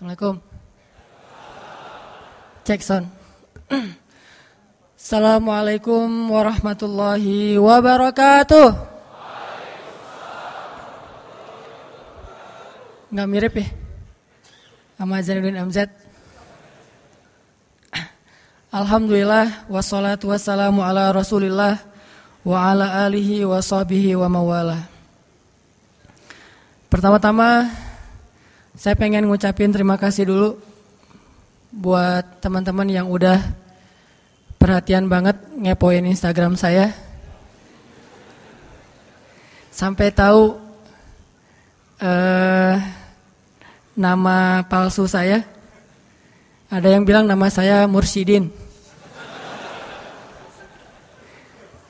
Assalamualaikum. Cek son. Assalamualaikum warahmatullahi wabarakatuh. Nggak mirip ya? Sama Zainuddin MZ. Alhamdulillah wassalatu wassalamu ala rasulillah wa ala alihi wa sahbihi wa mawala. Pertama-tama saya pengen ngucapin terima kasih dulu buat teman-teman yang udah perhatian banget ngepoin Instagram saya. Sampai tahu uh, nama palsu saya. Ada yang bilang nama saya Mursidin.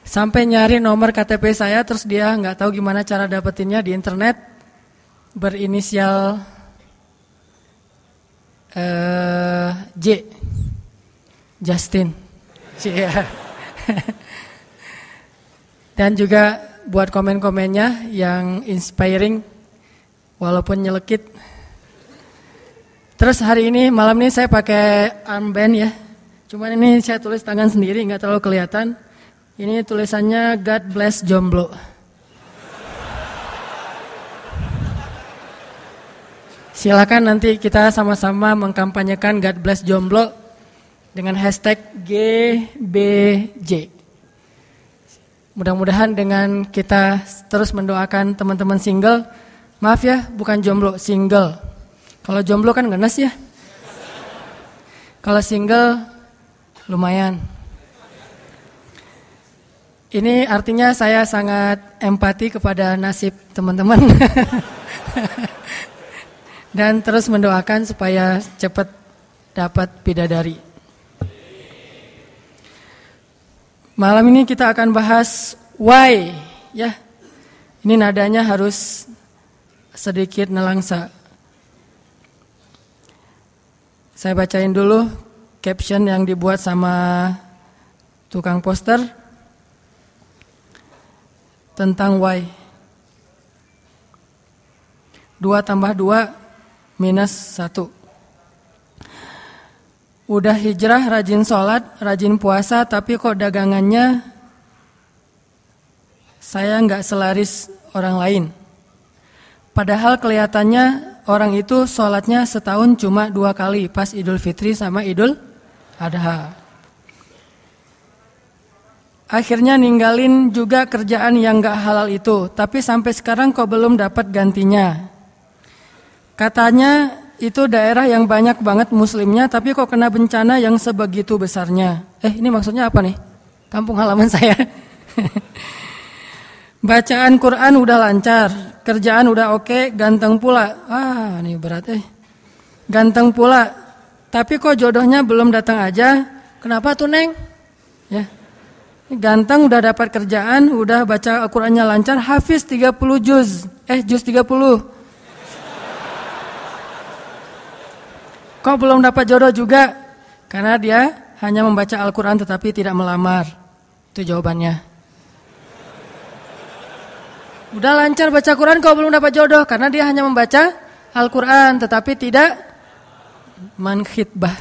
Sampai nyari nomor KTP saya terus dia nggak tahu gimana cara dapetinnya di internet. Berinisial uh, J. Justin. Iya. Dan juga buat komen-komennya yang inspiring walaupun nyelekit. Terus hari ini malam ini saya pakai armband ya. Cuman ini saya tulis tangan sendiri nggak terlalu kelihatan. Ini tulisannya God bless jomblo. Silakan nanti kita sama-sama mengkampanyekan God bless jomblo dengan hashtag GBJ. Mudah-mudahan dengan kita terus mendoakan teman-teman single, maaf ya bukan jomblo, single. Kalau jomblo kan ngenes ya. Kalau single lumayan. Ini artinya saya sangat empati kepada nasib teman-teman. Dan terus mendoakan supaya cepat dapat bidadari. Malam ini kita akan bahas why ya. Ini nadanya harus sedikit nelangsa. Saya bacain dulu caption yang dibuat sama tukang poster tentang why. Dua tambah dua minus satu. Udah hijrah, rajin sholat, rajin puasa, tapi kok dagangannya saya nggak selaris orang lain. Padahal kelihatannya orang itu sholatnya setahun cuma dua kali, pas Idul Fitri sama Idul Adha. Akhirnya ninggalin juga kerjaan yang nggak halal itu, tapi sampai sekarang kok belum dapat gantinya. Katanya itu daerah yang banyak banget muslimnya tapi kok kena bencana yang sebegitu besarnya. Eh ini maksudnya apa nih? Kampung halaman saya. Bacaan Quran udah lancar, kerjaan udah oke, ganteng pula. Ah, ini berat eh. Ganteng pula. Tapi kok jodohnya belum datang aja? Kenapa tuh, Neng? Ya. Ganteng udah dapat kerjaan, udah baca Al-Qur'annya lancar, hafiz 30 juz. Eh, juz 30. Kok belum dapat jodoh juga? Karena dia hanya membaca Al-Quran tetapi tidak melamar. Itu jawabannya. Udah lancar baca Quran kok belum dapat jodoh karena dia hanya membaca Al-Quran tetapi tidak mankhitbah.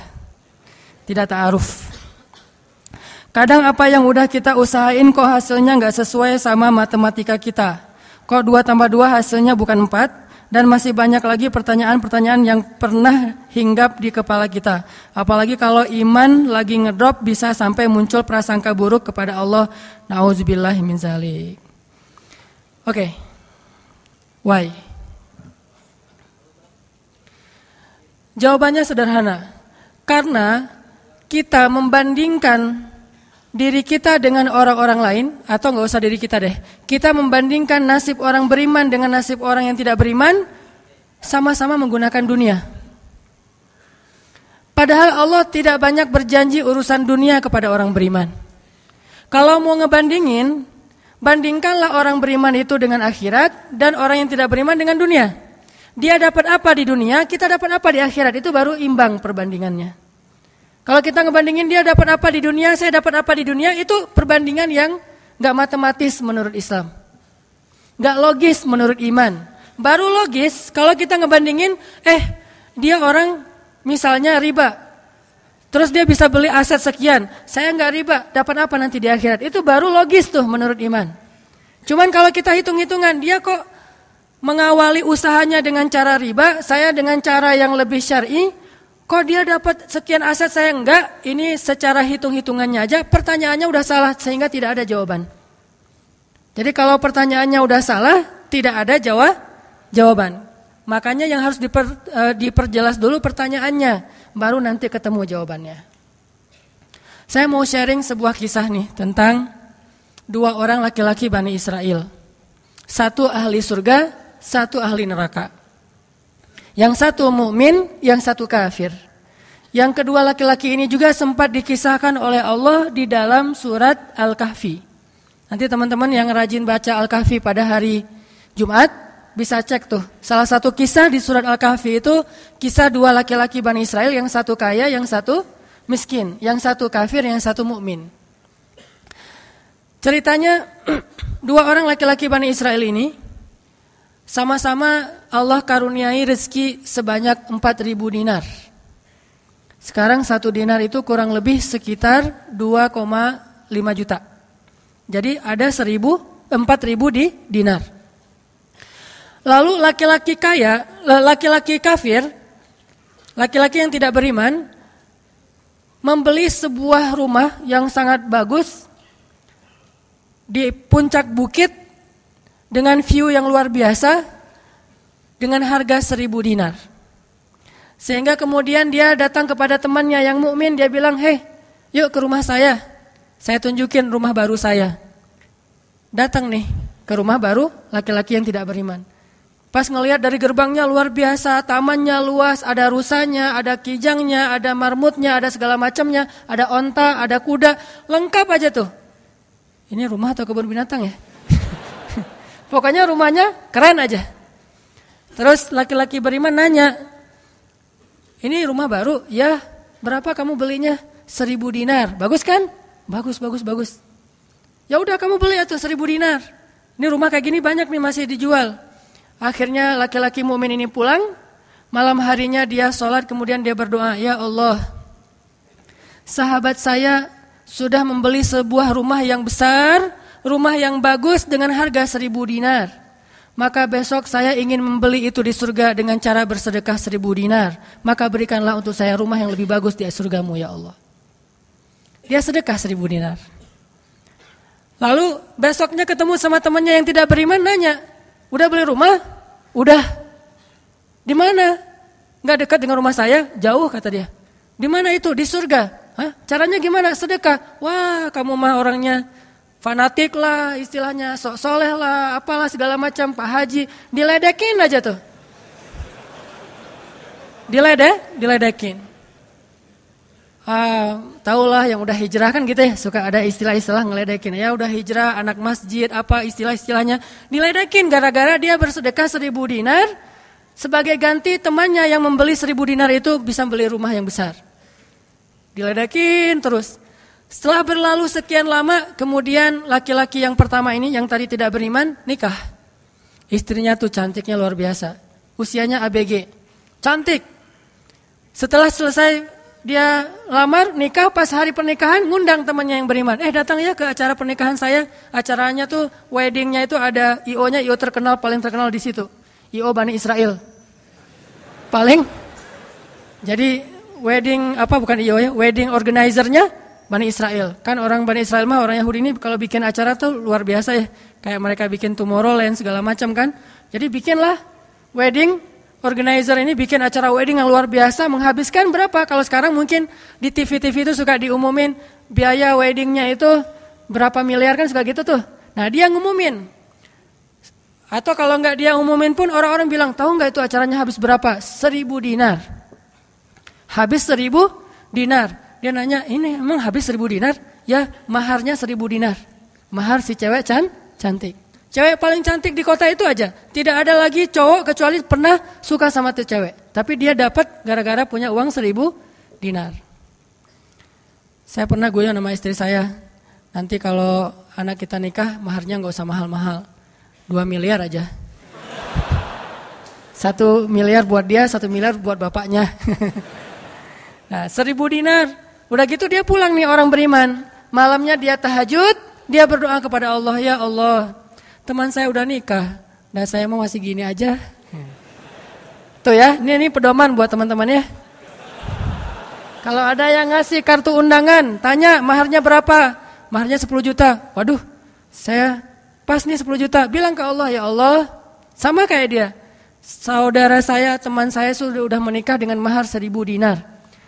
Tidak ta'aruf. Kadang apa yang udah kita usahain kok hasilnya nggak sesuai sama matematika kita. Kok dua tambah dua hasilnya bukan empat? Dan masih banyak lagi pertanyaan-pertanyaan yang pernah hinggap di kepala kita. Apalagi kalau iman lagi ngedrop bisa sampai muncul prasangka buruk kepada Allah. Nauzubillah min zalik. Oke. Okay. Why? Jawabannya sederhana. Karena kita membandingkan diri kita dengan orang-orang lain atau nggak usah diri kita deh. Kita membandingkan nasib orang beriman dengan nasib orang yang tidak beriman sama-sama menggunakan dunia. Padahal Allah tidak banyak berjanji urusan dunia kepada orang beriman. Kalau mau ngebandingin, bandingkanlah orang beriman itu dengan akhirat dan orang yang tidak beriman dengan dunia. Dia dapat apa di dunia, kita dapat apa di akhirat, itu baru imbang perbandingannya. Kalau kita ngebandingin dia dapat apa di dunia, saya dapat apa di dunia, itu perbandingan yang gak matematis menurut Islam. Gak logis menurut iman. Baru logis kalau kita ngebandingin, eh dia orang misalnya riba, terus dia bisa beli aset sekian, saya nggak riba, dapat apa nanti di akhirat? Itu baru logis tuh menurut iman. Cuman kalau kita hitung-hitungan, dia kok mengawali usahanya dengan cara riba, saya dengan cara yang lebih syar'i, kok dia dapat sekian aset saya enggak? Ini secara hitung-hitungannya aja pertanyaannya udah salah sehingga tidak ada jawaban. Jadi kalau pertanyaannya udah salah, tidak ada jawab jawaban. Makanya yang harus diper, uh, diperjelas dulu pertanyaannya, baru nanti ketemu jawabannya. Saya mau sharing sebuah kisah nih tentang dua orang laki-laki Bani Israel. Satu ahli surga, satu ahli neraka. Yang satu mukmin, yang satu kafir. Yang kedua laki-laki ini juga sempat dikisahkan oleh Allah di dalam surat Al-Kahfi. Nanti teman-teman yang rajin baca Al-Kahfi pada hari Jumat bisa cek tuh. Salah satu kisah di surat Al-Kahfi itu kisah dua laki-laki Bani Israel yang satu kaya, yang satu miskin, yang satu kafir, yang satu mukmin. Ceritanya dua orang laki-laki Bani Israel ini sama-sama Allah karuniai rezeki sebanyak 4000 dinar. Sekarang satu dinar itu kurang lebih sekitar 2,5 juta. Jadi ada seribu, empat ribu di dinar. Lalu laki-laki kaya, laki-laki kafir, laki-laki yang tidak beriman, membeli sebuah rumah yang sangat bagus di puncak bukit dengan view yang luar biasa dengan harga seribu dinar. Sehingga kemudian dia datang kepada temannya yang mukmin, dia bilang, hei, yuk ke rumah saya. Saya tunjukin rumah baru saya. Datang nih ke rumah baru laki-laki yang tidak beriman. Pas ngelihat dari gerbangnya luar biasa, tamannya luas, ada rusanya, ada kijangnya, ada marmutnya, ada segala macamnya, ada onta, ada kuda, lengkap aja tuh. Ini rumah atau kebun binatang ya? Pokoknya rumahnya keren aja. Terus laki-laki beriman nanya, ini rumah baru? Ya, berapa kamu belinya? Seribu dinar. Bagus kan? Bagus, bagus, bagus. Ya udah kamu beli atau seribu dinar. Ini rumah kayak gini banyak nih masih dijual. Akhirnya laki-laki mumin ini pulang. Malam harinya dia sholat kemudian dia berdoa. Ya Allah, sahabat saya sudah membeli sebuah rumah yang besar, rumah yang bagus dengan harga seribu dinar. Maka besok saya ingin membeli itu di surga dengan cara bersedekah seribu dinar. Maka berikanlah untuk saya rumah yang lebih bagus di surgamu ya Allah. Dia sedekah seribu dinar. Lalu besoknya ketemu sama temannya yang tidak beriman nanya, udah beli rumah? Udah. Di mana? Dekat dengan rumah saya, jauh kata dia. Di mana itu? Di surga. Hah? Caranya gimana? Sedekah. Wah, kamu mah orangnya fanatik lah, istilahnya sok soleh lah, apalah segala macam. Pak Haji diledekin aja tuh. Diledek, diledekin. Uh, tahulah yang udah hijrah kan gitu ya suka ada istilah-istilah ngeledekin. Ya udah hijrah anak masjid apa istilah-istilahnya. Diledekin gara-gara dia bersedekah seribu dinar. Sebagai ganti temannya yang membeli seribu dinar itu bisa beli rumah yang besar. Diledekin terus setelah berlalu sekian lama kemudian laki-laki yang pertama ini yang tadi tidak beriman nikah istrinya tuh cantiknya luar biasa usianya ABG cantik setelah selesai dia lamar nikah pas hari pernikahan ngundang temannya yang beriman. Eh datang ya ke acara pernikahan saya. Acaranya tuh weddingnya itu ada IO-nya IO terkenal paling terkenal di situ. IO Bani Israel. Paling. Jadi wedding apa bukan IO ya? Wedding organizernya Bani Israel. Kan orang Bani Israel mah orang Yahudi ini kalau bikin acara tuh luar biasa ya. Kayak mereka bikin Tomorrowland segala macam kan. Jadi bikinlah wedding organizer ini bikin acara wedding yang luar biasa menghabiskan berapa? Kalau sekarang mungkin di TV-TV itu suka diumumin biaya weddingnya itu berapa miliar kan suka gitu tuh. Nah dia ngumumin. Atau kalau nggak dia ngumumin pun orang-orang bilang tahu nggak itu acaranya habis berapa? Seribu dinar. Habis seribu dinar. Dia nanya ini emang habis seribu dinar? Ya maharnya seribu dinar. Mahar si cewek can cantik. Cewek paling cantik di kota itu aja. Tidak ada lagi cowok kecuali pernah suka sama tuh cewek. Tapi dia dapat gara-gara punya uang seribu dinar. Saya pernah goyang nama istri saya. Nanti kalau anak kita nikah, maharnya nggak usah mahal-mahal. Dua miliar aja. Satu miliar buat dia, satu miliar buat bapaknya. nah, seribu dinar. Udah gitu dia pulang nih orang beriman. Malamnya dia tahajud, dia berdoa kepada Allah, ya Allah, teman saya udah nikah, dan saya mau masih gini aja. Tuh ya, ini ini pedoman buat teman-teman ya. Kalau ada yang ngasih kartu undangan, tanya maharnya berapa? Maharnya 10 juta. Waduh, saya pas nih 10 juta. Bilang ke Allah, ya Allah, sama kayak dia. Saudara saya, teman saya sudah udah menikah dengan mahar seribu dinar.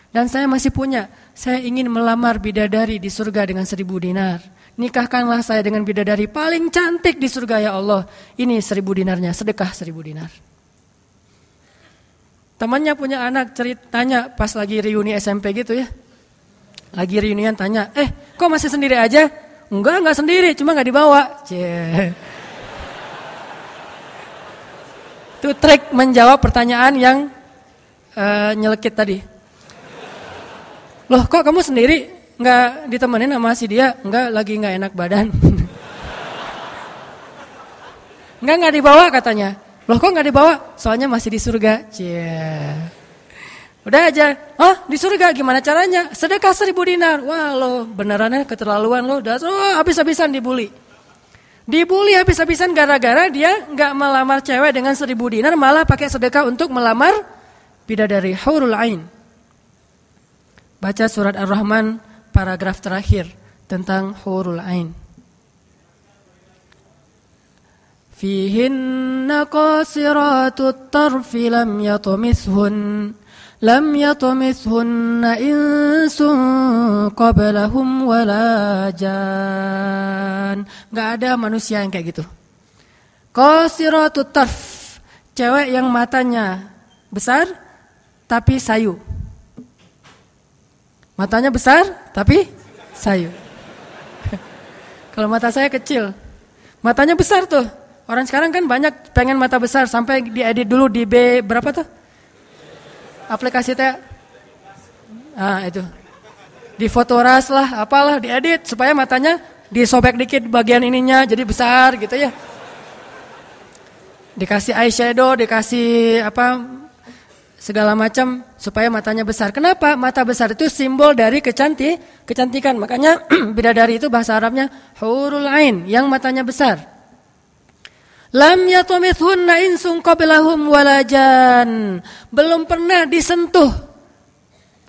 Dan saya masih punya. Saya ingin melamar bidadari di surga dengan seribu dinar. Nikahkanlah saya dengan bidadari paling cantik di surga ya Allah. Ini seribu dinarnya, sedekah seribu dinar. Temannya punya anak ceritanya pas lagi reuni SMP gitu ya. Lagi reunian tanya, eh kok masih sendiri aja? Enggak, enggak sendiri, cuma enggak dibawa. Itu trik menjawab pertanyaan yang uh, nyelekit tadi. Loh kok kamu sendiri nggak ditemenin sama si dia? Enggak, lagi nggak enak badan. Enggak nggak dibawa katanya. Loh kok nggak dibawa? Soalnya masih di surga. Cie. Udah aja. Oh di surga gimana caranya? Sedekah seribu dinar. Wah lo benerannya keterlaluan lo. Udah oh, habis-habisan dibully. Dibully habis-habisan gara-gara dia nggak melamar cewek dengan seribu dinar, malah pakai sedekah untuk melamar bidadari Hurul Ain. Baca surat Ar-Rahman paragraf terakhir tentang Hurul Ain. Fihinna qasiratut tarfi lam yatumithun lam yatumithunna insun qablahum wala jan. Gak ada manusia yang kayak gitu. Qasiratut tarf, cewek yang matanya besar tapi sayu. Matanya besar tapi sayu. Kalau mata saya kecil, matanya besar tuh. Orang sekarang kan banyak pengen mata besar sampai diedit dulu di B berapa tuh? aplikasi teh ah itu di fotoras lah apalah diedit supaya matanya disobek dikit bagian ininya jadi besar gitu ya dikasih eyeshadow dikasih apa segala macam supaya matanya besar. Kenapa? Mata besar itu simbol dari kecantik, kecantikan. Makanya bidadari itu bahasa Arabnya hurul ain, yang matanya besar. Lam yatumithunna insun qablahum walajan. Belum pernah disentuh.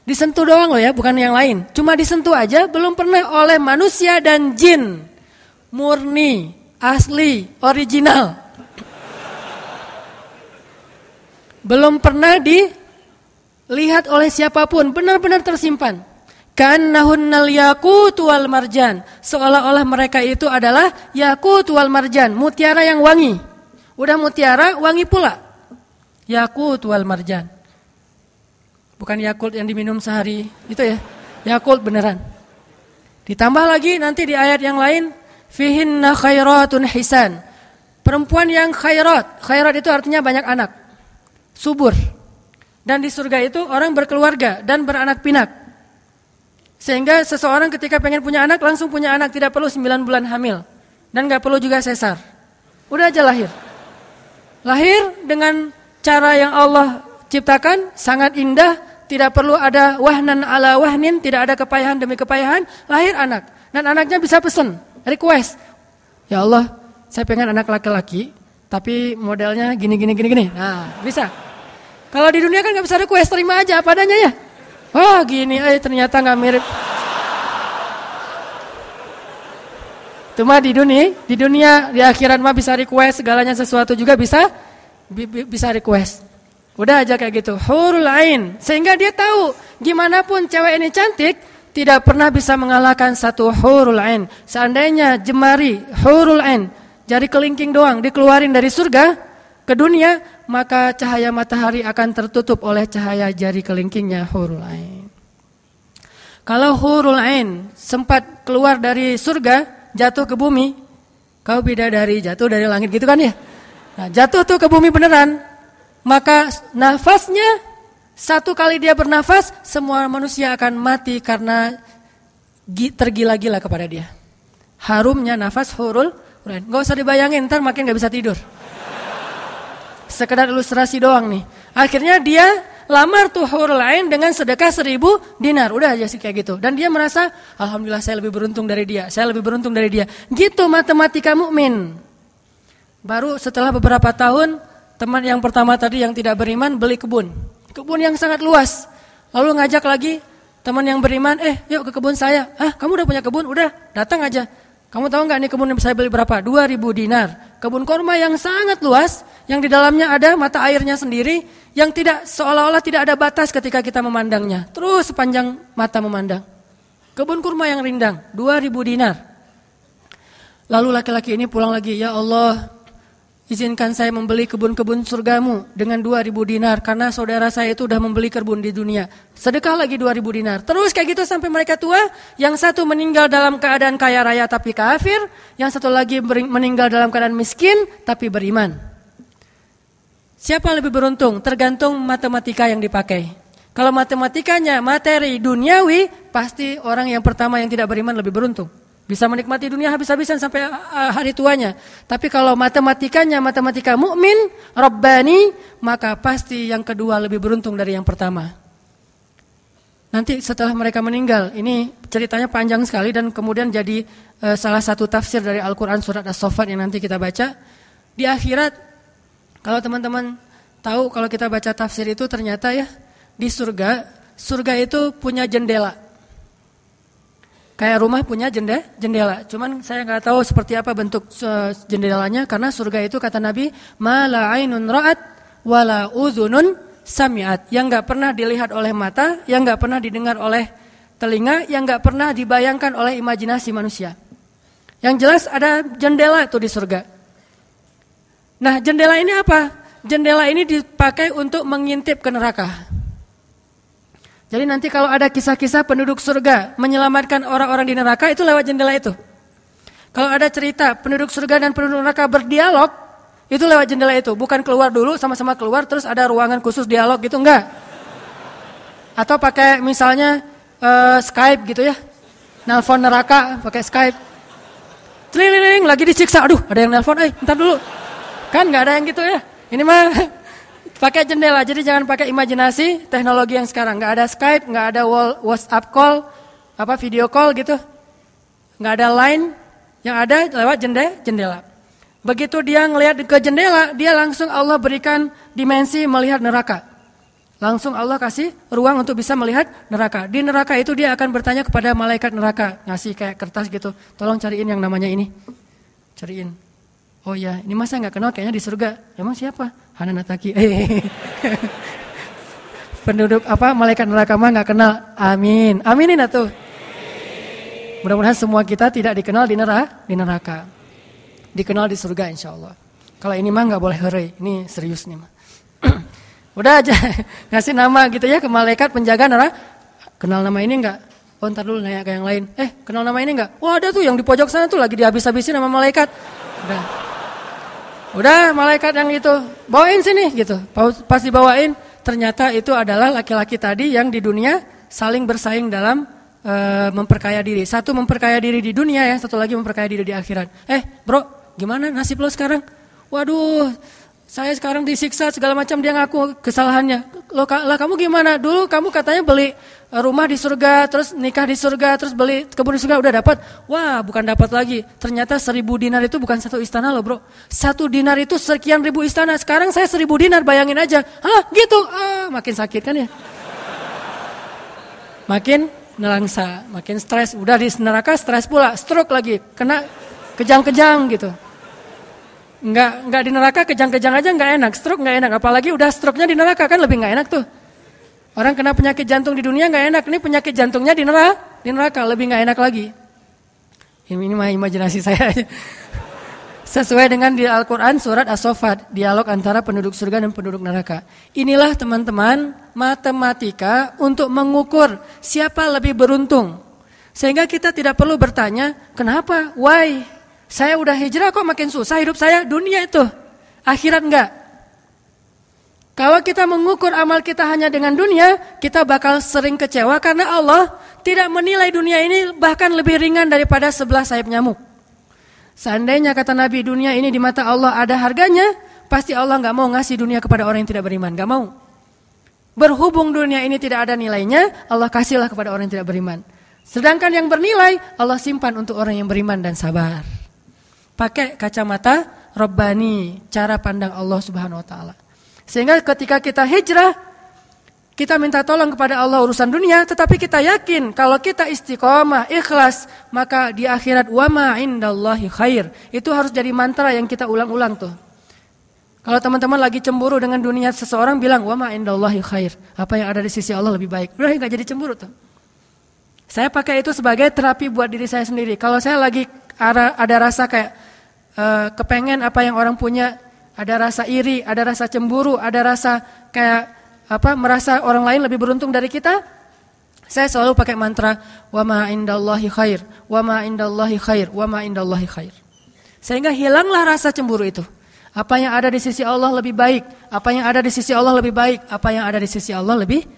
Disentuh doang loh ya, bukan yang lain. Cuma disentuh aja, belum pernah oleh manusia dan jin. Murni, asli, original. Belum pernah dilihat oleh siapa pun, benar-benar tersimpan. Kannahunnal yakut wal marjan. Seolah-olah mereka itu adalah yakut wal marjan, mutiara yang wangi. Udah mutiara, wangi pula. Yakut wal marjan. Bukan yakult yang diminum sehari, itu ya. Yakult beneran. Ditambah lagi nanti di ayat yang lain, fihinna khairatun hisan. Perempuan yang khairat. Khairat itu artinya banyak anak. Subur. Dan di surga itu orang berkeluarga dan beranak pinak. Sehingga seseorang ketika pengen punya anak langsung punya anak tidak perlu 9 bulan hamil dan nggak perlu juga sesar. Udah aja lahir. Lahir dengan cara yang Allah ciptakan sangat indah, tidak perlu ada wahnan ala wahnin, tidak ada kepayahan demi kepayahan, lahir anak. Dan anaknya bisa pesen, request. Ya Allah, saya pengen anak laki-laki, tapi modelnya gini gini gini gini. Nah, bisa. Kalau di dunia kan nggak bisa request, terima aja apa adanya ya. Oh gini, eh ternyata nggak mirip. Cuma di dunia, di dunia di akhirat mah bisa request segalanya sesuatu juga bisa bi, bisa request. Udah aja kayak gitu. Hurul ain. Sehingga dia tahu gimana pun cewek ini cantik tidak pernah bisa mengalahkan satu hurul ain. Seandainya jemari hurul ain, jari kelingking doang dikeluarin dari surga ke dunia, maka cahaya matahari akan tertutup oleh cahaya jari kelingkingnya hurul ain. Kalau hurul ain sempat keluar dari surga, jatuh ke bumi, kau bidadari jatuh dari langit gitu kan ya? Nah, jatuh tuh ke bumi beneran, maka nafasnya satu kali dia bernafas, semua manusia akan mati karena tergila-gila kepada dia. Harumnya nafas hurul, nggak usah dibayangin, ntar makin nggak bisa tidur. Sekedar ilustrasi doang nih. Akhirnya dia lamar tuh hurul ain dengan sedekah seribu dinar. Udah aja sih kayak gitu. Dan dia merasa, Alhamdulillah saya lebih beruntung dari dia. Saya lebih beruntung dari dia. Gitu matematika mukmin. Baru setelah beberapa tahun, teman yang pertama tadi yang tidak beriman beli kebun. Kebun yang sangat luas. Lalu ngajak lagi teman yang beriman, eh yuk ke kebun saya. Ah kamu udah punya kebun? Udah datang aja. Kamu tahu nggak nih kebun yang saya beli berapa? 2000 dinar kebun korma yang sangat luas, yang di dalamnya ada mata airnya sendiri, yang tidak seolah-olah tidak ada batas ketika kita memandangnya. Terus sepanjang mata memandang. Kebun kurma yang rindang, 2000 dinar. Lalu laki-laki ini pulang lagi, ya Allah, Izinkan saya membeli kebun-kebun surgamu dengan 2000 dinar karena saudara saya itu sudah membeli kebun di dunia. Sedekah lagi 2000 dinar. Terus kayak gitu sampai mereka tua, yang satu meninggal dalam keadaan kaya raya tapi kafir, yang satu lagi meninggal dalam keadaan miskin tapi beriman. Siapa yang lebih beruntung? Tergantung matematika yang dipakai. Kalau matematikanya materi duniawi, pasti orang yang pertama yang tidak beriman lebih beruntung. Bisa menikmati dunia habis-habisan sampai uh, hari tuanya. Tapi kalau matematikanya matematika mukmin, Rabbani, maka pasti yang kedua lebih beruntung dari yang pertama. Nanti setelah mereka meninggal, ini ceritanya panjang sekali dan kemudian jadi uh, salah satu tafsir dari Al-Quran surat As-Sofat yang nanti kita baca. Di akhirat, kalau teman-teman tahu kalau kita baca tafsir itu ternyata ya, di surga, surga itu punya jendela. Kayak rumah punya jendela, jendela. Cuman saya nggak tahu seperti apa bentuk jendelanya karena surga itu kata Nabi, "Mala ainun ra'at wala uzunun sami'at." Yang nggak pernah dilihat oleh mata, yang nggak pernah didengar oleh telinga, yang nggak pernah dibayangkan oleh imajinasi manusia. Yang jelas ada jendela itu di surga. Nah, jendela ini apa? Jendela ini dipakai untuk mengintip ke neraka. Jadi nanti kalau ada kisah-kisah penduduk surga menyelamatkan orang-orang di neraka itu lewat jendela itu. Kalau ada cerita penduduk surga dan penduduk neraka berdialog, itu lewat jendela itu. Bukan keluar dulu sama-sama keluar terus ada ruangan khusus dialog gitu enggak. Atau pakai misalnya uh, Skype gitu ya. Nelpon neraka pakai Skype. Tling lagi disiksa. Aduh, ada yang nelpon. Eh, ntar dulu. Kan nggak ada yang gitu ya. Ini mah Pakai jendela, jadi jangan pakai imajinasi teknologi yang sekarang. Nggak ada Skype, nggak ada WhatsApp call, apa video call gitu. Nggak ada line, yang ada lewat jendela. jendela. Begitu dia ngelihat ke jendela, dia langsung Allah berikan dimensi melihat neraka. Langsung Allah kasih ruang untuk bisa melihat neraka. Di neraka itu dia akan bertanya kepada malaikat neraka, ngasih kayak kertas gitu. Tolong cariin yang namanya ini. Cariin. Oh ya, ini masa nggak kenal kayaknya di surga. Emang siapa? Hana Nataki. Eh. Penduduk apa malaikat neraka mah nggak kenal. Amin. Aminin atuh. Mudah-mudahan semua kita tidak dikenal di neraka, di neraka. Dikenal di surga insya Allah. Kalau ini mah nggak boleh hore, ini serius nih mah. Udah aja ngasih nama gitu ya ke malaikat penjaga neraka. Kenal nama ini enggak? Oh ntar dulu nanya ke yang lain. Eh kenal nama ini enggak? Wah ada tuh yang di pojok sana tuh lagi dihabis-habisin sama malaikat. Udah. Udah malaikat yang itu bawain sini gitu. Pas dibawain ternyata itu adalah laki-laki tadi yang di dunia saling bersaing dalam e, memperkaya diri. Satu memperkaya diri di dunia ya, satu lagi memperkaya diri di akhirat. Eh bro, gimana nasib lo sekarang? Waduh, saya sekarang disiksa segala macam dia ngaku kesalahannya. Lo lah kamu gimana? Dulu kamu katanya beli rumah di surga, terus nikah di surga, terus beli kebun di surga udah dapat. Wah, bukan dapat lagi. Ternyata seribu dinar itu bukan satu istana loh bro. Satu dinar itu sekian ribu istana. Sekarang saya seribu dinar, bayangin aja. Hah, gitu? Ah, makin sakit kan ya? Makin nelangsa, makin stres. Udah di neraka stres pula, stroke lagi, kena kejang-kejang gitu. Enggak, enggak di neraka kejang-kejang aja enggak enak, stroke enggak enak. Apalagi udah stroke-nya di neraka kan lebih enggak enak tuh. Orang kena penyakit jantung di dunia nggak enak, ini penyakit jantungnya di neraka, di neraka lebih nggak enak lagi. Ini, ini mah imajinasi saya. Sesuai dengan di Al-Quran surat As-Sofat, dialog antara penduduk surga dan penduduk neraka. Inilah teman-teman matematika untuk mengukur siapa lebih beruntung. Sehingga kita tidak perlu bertanya, kenapa, why, saya udah hijrah kok makin susah hidup saya, dunia itu. Akhirat enggak. Kalau kita mengukur amal kita hanya dengan dunia, kita bakal sering kecewa karena Allah tidak menilai dunia ini bahkan lebih ringan daripada sebelah sayap nyamuk. Seandainya kata Nabi dunia ini di mata Allah ada harganya, pasti Allah nggak mau ngasih dunia kepada orang yang tidak beriman, nggak mau. Berhubung dunia ini tidak ada nilainya, Allah kasihlah kepada orang yang tidak beriman. Sedangkan yang bernilai, Allah simpan untuk orang yang beriman dan sabar. Pakai kacamata Rabbani, cara pandang Allah Subhanahu wa taala. Sehingga ketika kita hijrah, kita minta tolong kepada Allah urusan dunia, tetapi kita yakin kalau kita istiqomah, ikhlas, maka di akhirat wa ma indallahi khair. Itu harus jadi mantra yang kita ulang-ulang tuh. Kalau teman-teman lagi cemburu dengan dunia seseorang bilang wa ma indallahi khair. Apa yang ada di sisi Allah lebih baik. Udah enggak jadi cemburu tuh. Saya pakai itu sebagai terapi buat diri saya sendiri. Kalau saya lagi ada rasa kayak uh, kepengen apa yang orang punya, ada rasa iri, ada rasa cemburu, ada rasa kayak apa merasa orang lain lebih beruntung dari kita, saya selalu pakai mantra wa ma indallahi khair, wa ma indallahi khair, wa ma indallahi khair. Sehingga hilanglah rasa cemburu itu. Apa yang ada di sisi Allah lebih baik, apa yang ada di sisi Allah lebih baik, apa yang ada di sisi Allah lebih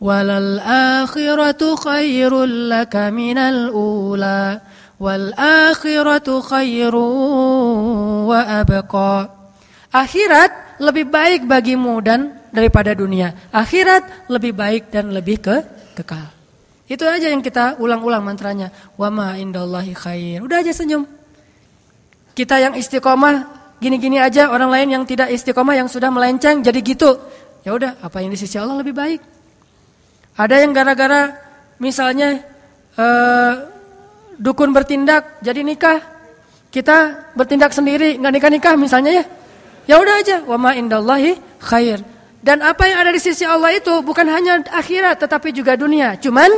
walal akhiratu khairul laka minal ula wal akhiratu khairu wa abqa. Akhirat lebih baik bagimu dan daripada dunia. Akhirat lebih baik dan lebih ke kekal. Itu aja yang kita ulang-ulang mantranya. Wa ma indallahi khair. Udah aja senyum. Kita yang istiqomah gini-gini aja orang lain yang tidak istiqomah yang sudah melenceng jadi gitu. Ya udah, apa yang di sisi Allah lebih baik. Ada yang gara-gara misalnya uh, dukun bertindak jadi nikah. Kita bertindak sendiri nggak nikah-nikah misalnya ya. Ya udah aja, wa ma indallahi khair. Dan apa yang ada di sisi Allah itu bukan hanya akhirat tetapi juga dunia. Cuman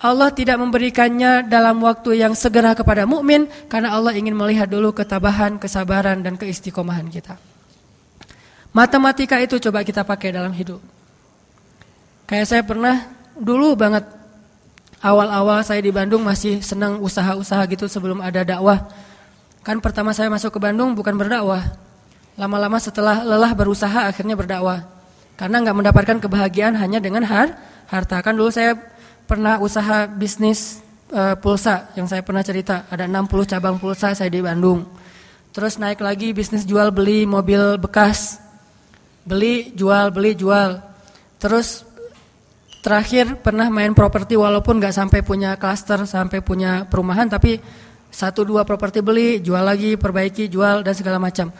Allah tidak memberikannya dalam waktu yang segera kepada mukmin karena Allah ingin melihat dulu ketabahan, kesabaran dan keistiqomahan kita. Matematika itu coba kita pakai dalam hidup. Kayak saya pernah dulu banget awal-awal saya di Bandung masih senang usaha-usaha gitu sebelum ada dakwah. Kan pertama saya masuk ke Bandung bukan berdakwah. Lama-lama setelah lelah berusaha akhirnya berdakwah. Karena nggak mendapatkan kebahagiaan hanya dengan har harta. Kan dulu saya pernah usaha bisnis uh, pulsa yang saya pernah cerita. Ada 60 cabang pulsa saya di Bandung. Terus naik lagi bisnis jual beli mobil bekas. Beli, jual, beli, jual. Terus terakhir pernah main properti walaupun nggak sampai punya klaster, sampai punya perumahan tapi satu dua properti beli, jual lagi, perbaiki, jual dan segala macam.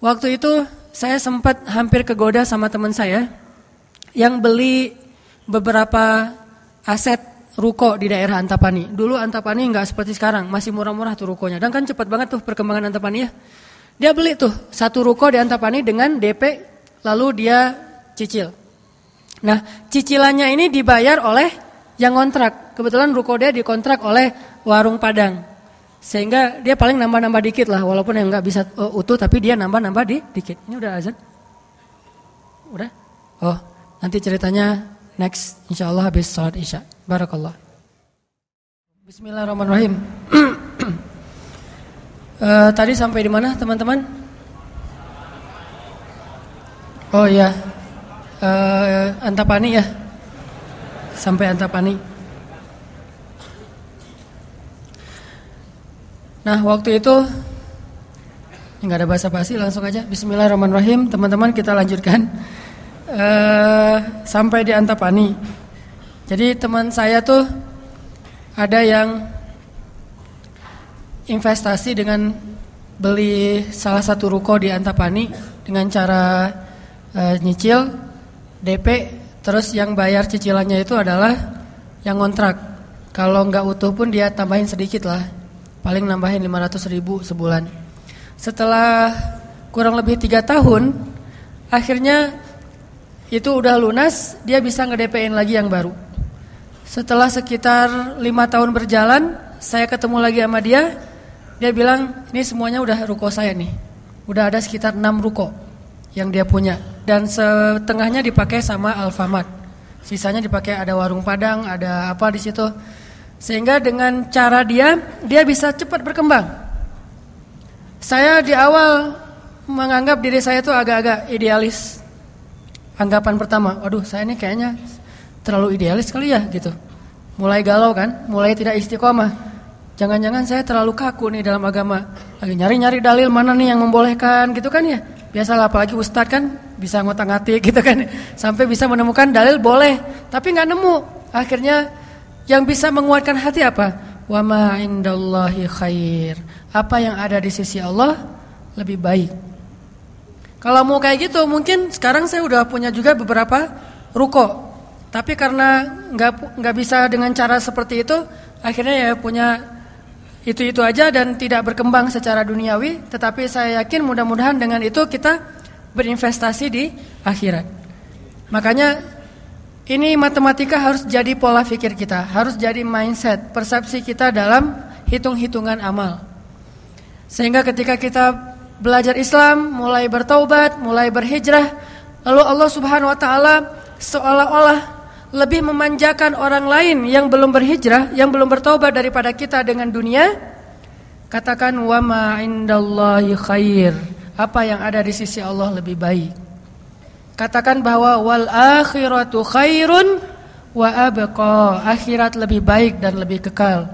Waktu itu saya sempat hampir kegoda sama teman saya yang beli beberapa aset ruko di daerah Antapani. Dulu Antapani nggak seperti sekarang, masih murah-murah tuh rukonya. Dan kan cepat banget tuh perkembangan Antapani ya. Dia beli tuh satu ruko di Antapani dengan DP, lalu dia cicil. Nah, cicilannya ini dibayar oleh yang kontrak. Kebetulan ruko dia dikontrak oleh warung Padang. Sehingga dia paling nambah-nambah dikit lah, walaupun yang nggak bisa uh, utuh, tapi dia nambah-nambah di dikit. Ini udah azan? Udah? Oh, nanti ceritanya Next, insya Allah habis sholat isya. Barakallah. Bismillahirrahmanirrahim. uh, tadi sampai di mana teman-teman? Oh iya, uh, Antapani ya. Sampai Antapani. Nah waktu itu nggak ada bahasa basi langsung aja Bismillahirrahmanirrahim teman-teman kita lanjutkan uh, sampai di Antapani. Jadi teman saya tuh ada yang investasi dengan beli salah satu ruko di Antapani dengan cara uh, nyicil DP terus yang bayar cicilannya itu adalah yang kontrak. Kalau nggak utuh pun dia tambahin sedikit lah. Paling nambahin 500 ribu sebulan. Setelah kurang lebih tiga tahun, akhirnya itu udah lunas, dia bisa ngedepin lagi yang baru. Setelah sekitar lima tahun berjalan, saya ketemu lagi sama dia. Dia bilang, ini semuanya udah ruko saya nih. Udah ada sekitar enam ruko yang dia punya. Dan setengahnya dipakai sama Alfamart. Sisanya dipakai ada warung Padang, ada apa di situ. Sehingga dengan cara dia, dia bisa cepat berkembang. Saya di awal menganggap diri saya itu agak-agak idealis anggapan pertama, waduh saya ini kayaknya terlalu idealis kali ya gitu. Mulai galau kan, mulai tidak istiqomah. Jangan-jangan saya terlalu kaku nih dalam agama. Lagi nyari-nyari dalil mana nih yang membolehkan gitu kan ya. Biasalah apalagi ustadz kan bisa ngotak-ngatik gitu kan. Sampai bisa menemukan dalil boleh. Tapi nggak nemu. Akhirnya yang bisa menguatkan hati apa? Wa ma indallahi khair. Apa yang ada di sisi Allah lebih baik. Kalau mau kayak gitu mungkin sekarang saya udah punya juga beberapa ruko. Tapi karena nggak nggak bisa dengan cara seperti itu, akhirnya ya punya itu-itu aja dan tidak berkembang secara duniawi, tetapi saya yakin mudah-mudahan dengan itu kita berinvestasi di akhirat. Makanya ini matematika harus jadi pola pikir kita, harus jadi mindset, persepsi kita dalam hitung-hitungan amal. Sehingga ketika kita belajar Islam, mulai bertaubat, mulai berhijrah, lalu Allah Subhanahu wa taala seolah-olah lebih memanjakan orang lain yang belum berhijrah, yang belum bertobat daripada kita dengan dunia, katakan wa ma indallahi khair. Apa yang ada di sisi Allah lebih baik. Katakan bahwa wal akhiratu khairun wa abqa. Akhirat lebih baik dan lebih kekal.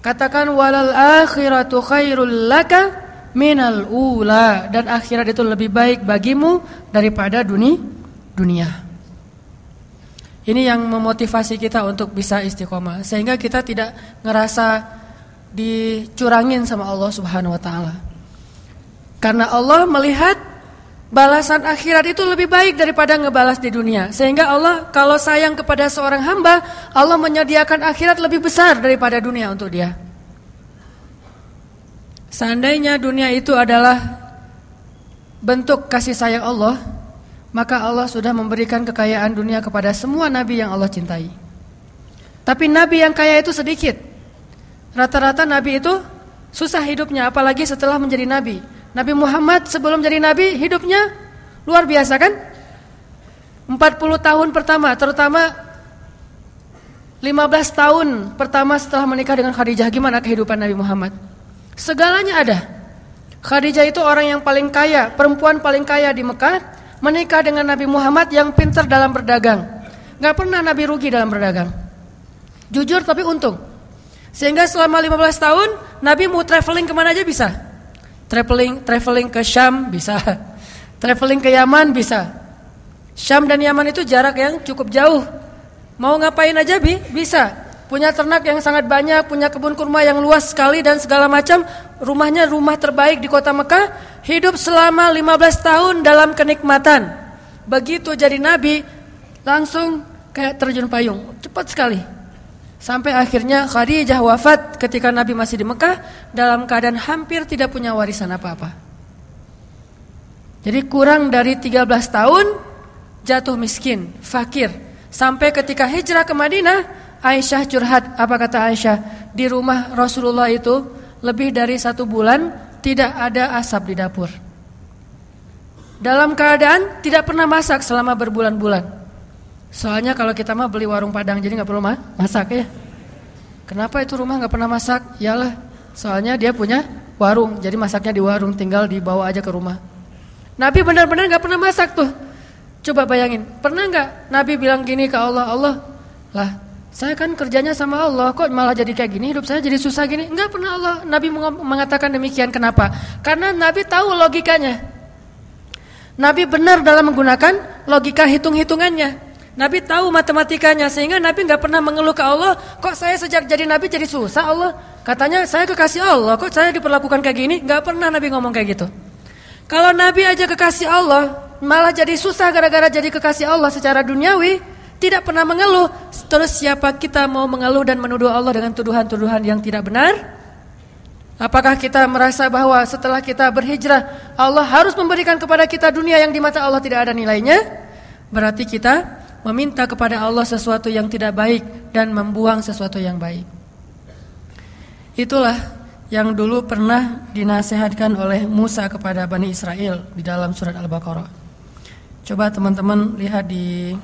Katakan walal akhiratu khairul laka minal ula dan akhirat itu lebih baik bagimu daripada dunia dunia. Ini yang memotivasi kita untuk bisa istiqomah sehingga kita tidak ngerasa dicurangin sama Allah Subhanahu wa taala. Karena Allah melihat balasan akhirat itu lebih baik daripada ngebalas di dunia. Sehingga Allah kalau sayang kepada seorang hamba, Allah menyediakan akhirat lebih besar daripada dunia untuk dia. Seandainya dunia itu adalah bentuk kasih sayang Allah, maka Allah sudah memberikan kekayaan dunia kepada semua nabi yang Allah cintai. Tapi nabi yang kaya itu sedikit. Rata-rata nabi itu susah hidupnya apalagi setelah menjadi nabi. Nabi Muhammad sebelum jadi nabi hidupnya luar biasa kan? 40 tahun pertama terutama 15 tahun pertama setelah menikah dengan Khadijah gimana kehidupan Nabi Muhammad? Segalanya ada. Khadijah itu orang yang paling kaya, perempuan paling kaya di Mekah menikah dengan Nabi Muhammad yang pintar dalam berdagang. Gak pernah Nabi rugi dalam berdagang. Jujur tapi untung. Sehingga selama 15 tahun Nabi mau traveling ke mana aja bisa. Traveling traveling ke Syam bisa. Traveling ke Yaman bisa. Syam dan Yaman itu jarak yang cukup jauh. Mau ngapain aja bi bisa punya ternak yang sangat banyak, punya kebun kurma yang luas sekali dan segala macam, rumahnya rumah terbaik di kota Mekah, hidup selama 15 tahun dalam kenikmatan. Begitu jadi nabi, langsung kayak terjun payung, cepat sekali. Sampai akhirnya Khadijah wafat ketika Nabi masih di Mekah dalam keadaan hampir tidak punya warisan apa-apa. Jadi kurang dari 13 tahun jatuh miskin, fakir. Sampai ketika hijrah ke Madinah Aisyah curhat, apa kata Aisyah? Di rumah Rasulullah itu lebih dari satu bulan tidak ada asap di dapur. Dalam keadaan tidak pernah masak selama berbulan-bulan. Soalnya kalau kita mah beli warung Padang jadi nggak perlu masak ya. Kenapa itu rumah nggak pernah masak? Yalah, soalnya dia punya warung, jadi masaknya di warung, tinggal dibawa aja ke rumah. Nabi benar-benar nggak pernah masak tuh. Coba bayangin, pernah nggak Nabi bilang gini ke Allah, Allah, lah saya kan kerjanya sama Allah, kok malah jadi kayak gini, hidup saya jadi susah gini. Enggak pernah Allah Nabi mengatakan demikian. Kenapa? Karena Nabi tahu logikanya. Nabi benar dalam menggunakan logika hitung-hitungannya. Nabi tahu matematikanya sehingga Nabi nggak pernah mengeluh ke Allah, kok saya sejak jadi Nabi jadi susah Allah. Katanya saya kekasih Allah, kok saya diperlakukan kayak gini? Nggak pernah Nabi ngomong kayak gitu. Kalau Nabi aja kekasih Allah, malah jadi susah gara-gara jadi kekasih Allah secara duniawi, tidak pernah mengeluh. Terus siapa kita mau mengeluh dan menuduh Allah dengan tuduhan-tuduhan yang tidak benar? Apakah kita merasa bahwa setelah kita berhijrah Allah harus memberikan kepada kita dunia yang di mata Allah tidak ada nilainya? Berarti kita meminta kepada Allah sesuatu yang tidak baik dan membuang sesuatu yang baik. Itulah yang dulu pernah dinasehatkan oleh Musa kepada Bani Israel di dalam surat Al-Baqarah. Coba teman-teman lihat di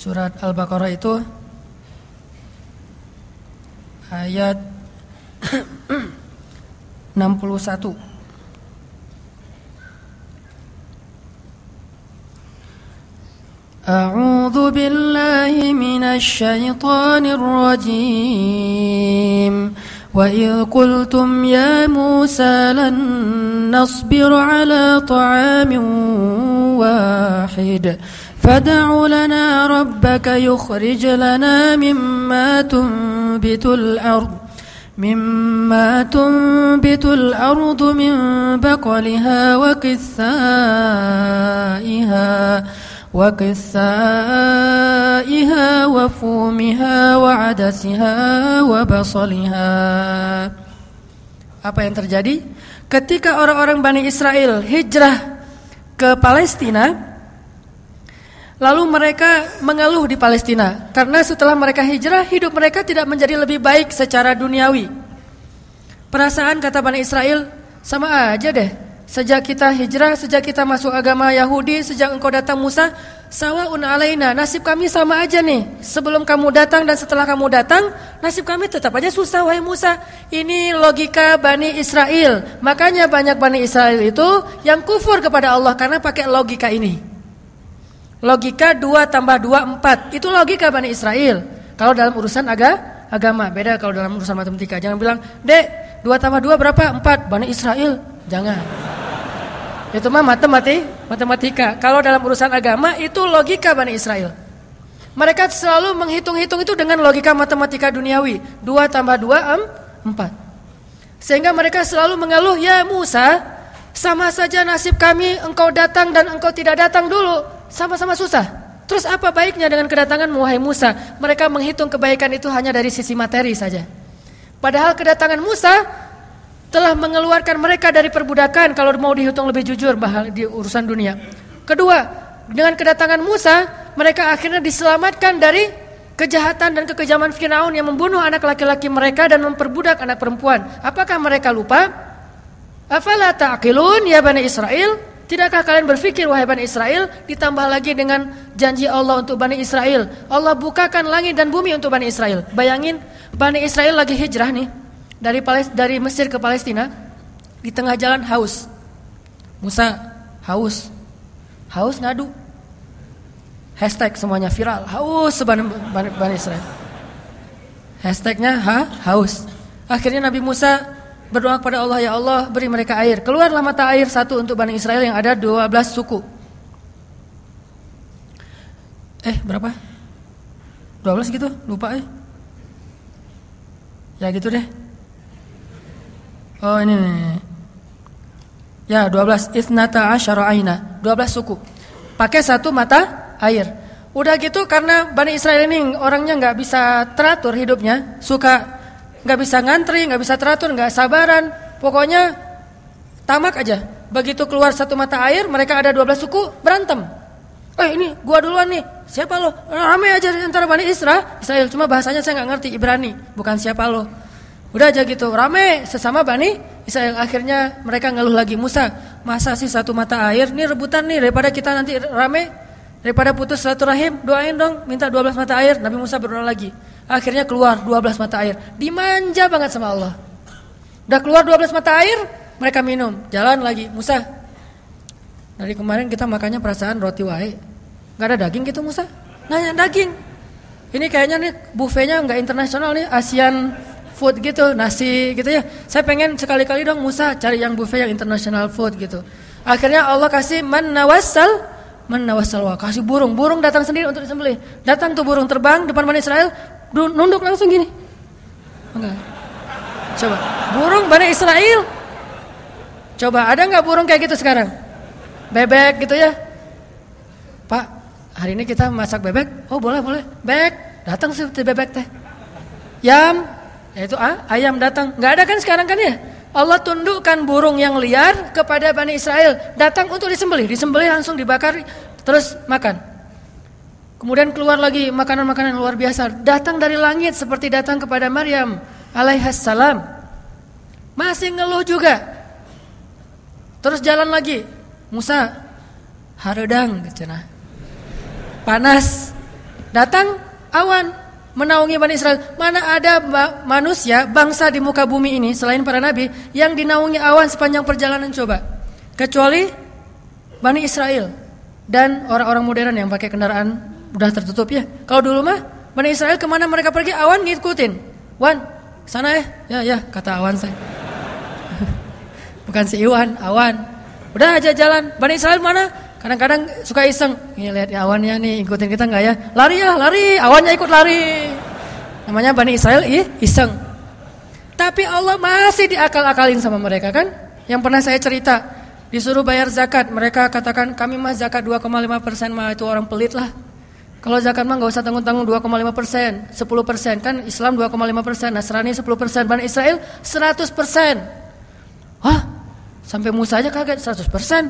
Surat Al-Baqarah itu ayat 61 أعوذ بالله من الشيطان الرجيم وإذ قلتم يا موسى لن نصبر على طعام واحد فادع لنا ربك يخرج لنا مما تنبت الأرض مما تنبت الأرض من بقلها وكثائها وقثائها وفومها وعدسها وبصلها Apa yang terjadi? Ketika orang-orang Bani Israel hijrah ke Palestina Lalu mereka mengeluh di Palestina Karena setelah mereka hijrah Hidup mereka tidak menjadi lebih baik secara duniawi Perasaan kata Bani Israel Sama aja deh Sejak kita hijrah, sejak kita masuk agama Yahudi, sejak engkau datang Musa, sawaun alaina, nasib kami sama aja nih. Sebelum kamu datang dan setelah kamu datang, nasib kami tetap aja susah wahai Musa. Ini logika Bani Israel. Makanya banyak Bani Israel itu yang kufur kepada Allah karena pakai logika ini. Logika 2 tambah 2 4. Itu logika Bani Israel. Kalau dalam urusan aga, agama, beda kalau dalam urusan matematika. Jangan bilang, "Dek, 2 tambah 2 berapa? 4." Bani Israel. Jangan. Itu mah matematik, matematika. Kalau dalam urusan agama itu logika Bani Israel. Mereka selalu menghitung-hitung itu dengan logika matematika duniawi. Dua tambah dua, empat. Sehingga mereka selalu mengeluh, ya Musa, sama saja nasib kami engkau datang dan engkau tidak datang dulu. Sama-sama susah. Terus apa baiknya dengan kedatangan Wahai Musa? Mereka menghitung kebaikan itu hanya dari sisi materi saja. Padahal kedatangan Musa telah mengeluarkan mereka dari perbudakan kalau mau dihitung lebih jujur bahal di urusan dunia. Kedua, dengan kedatangan Musa, mereka akhirnya diselamatkan dari kejahatan dan kekejaman Firaun yang membunuh anak laki-laki mereka dan memperbudak anak perempuan. Apakah mereka lupa? Afala ta'qilun ya Bani Israel? Tidakkah kalian berpikir wahai Bani Israel ditambah lagi dengan janji Allah untuk Bani Israel? Allah bukakan langit dan bumi untuk Bani Israel. Bayangin Bani Israel lagi hijrah nih dari dari Mesir ke Palestina di tengah jalan haus. Musa haus. Haus ngadu. Hashtag semuanya viral. Haus Bani, Bani Israel. Hashtagnya ha, haus. Akhirnya Nabi Musa berdoa kepada Allah, ya Allah beri mereka air. Keluarlah mata air satu untuk Bani Israel yang ada 12 suku. Eh berapa? 12 gitu? Lupa eh. Ya gitu deh. Oh ini nih. Ya 12 isnata asyara aina 12 suku Pakai satu mata air Udah gitu karena Bani Israel ini orangnya nggak bisa teratur hidupnya Suka nggak bisa ngantri, nggak bisa teratur, nggak sabaran Pokoknya tamak aja Begitu keluar satu mata air mereka ada 12 suku berantem Eh ini gua duluan nih Siapa lo? Rame aja antara Bani Israel Israel cuma bahasanya saya nggak ngerti Ibrani Bukan siapa lo Udah aja gitu, rame sesama Bani Israel. Akhirnya mereka ngeluh lagi, Musa, masa sih satu mata air? Ini rebutan nih, daripada kita nanti rame, daripada putus satu rahim, doain dong, minta 12 mata air. Nabi Musa berdoa lagi. Akhirnya keluar 12 mata air. Dimanja banget sama Allah. Udah keluar 12 mata air, mereka minum. Jalan lagi, Musa. Dari kemarin kita makannya perasaan roti wae. Gak ada daging gitu Musa? Nanya daging. Ini kayaknya nih buffetnya nggak internasional nih, ASEAN food gitu, nasi gitu ya. Saya pengen sekali-kali dong Musa cari yang buffet yang international food gitu. Akhirnya Allah kasih man nawassal, man nawassal wa kasih burung. Burung datang sendiri untuk disembelih. Datang tuh burung terbang depan Bani Israel, nunduk langsung gini. Enggak. Coba, burung Bani Israel. Coba, ada nggak burung kayak gitu sekarang? Bebek gitu ya. Pak, hari ini kita masak bebek. Oh, boleh, boleh. Bebek, datang sih bebek teh. Yam, yaitu ah, ayam datang. Nggak ada kan sekarang kan ya? Allah tundukkan burung yang liar kepada Bani Israel. Datang untuk disembelih. Disembelih langsung dibakar. Terus makan. Kemudian keluar lagi makanan-makanan luar biasa. Datang dari langit seperti datang kepada Maryam alaihassalam. Masih ngeluh juga. Terus jalan lagi. Musa haredang cenah. Panas. Datang awan menaungi Bani Israel. Mana ada manusia, bangsa di muka bumi ini selain para nabi yang dinaungi awan sepanjang perjalanan coba. Kecuali Bani Israel dan orang-orang modern yang pakai kendaraan udah tertutup ya. Kalau dulu mah Bani Israel ke mana mereka pergi awan ngikutin. Wan, sana ya. Ya, ya, kata Awan saya. Bukan si Iwan, Awan. Udah aja jalan. Bani Israel mana? Kadang-kadang suka iseng. Nih lihat ya awannya nih ikutin kita nggak ya? Lari ya, lari. Awannya ikut lari. Namanya Bani Israel ih, iseng. Tapi Allah masih diakal-akalin sama mereka kan? Yang pernah saya cerita, disuruh bayar zakat, mereka katakan kami mah zakat 2,5 persen mah itu orang pelit lah. Kalau zakat mah nggak usah tanggung-tanggung 2,5 persen, 10 persen kan Islam 2,5 persen, Nasrani 10 persen, Bani Israel 100 persen. Wah, sampai Musa aja kaget 100 persen.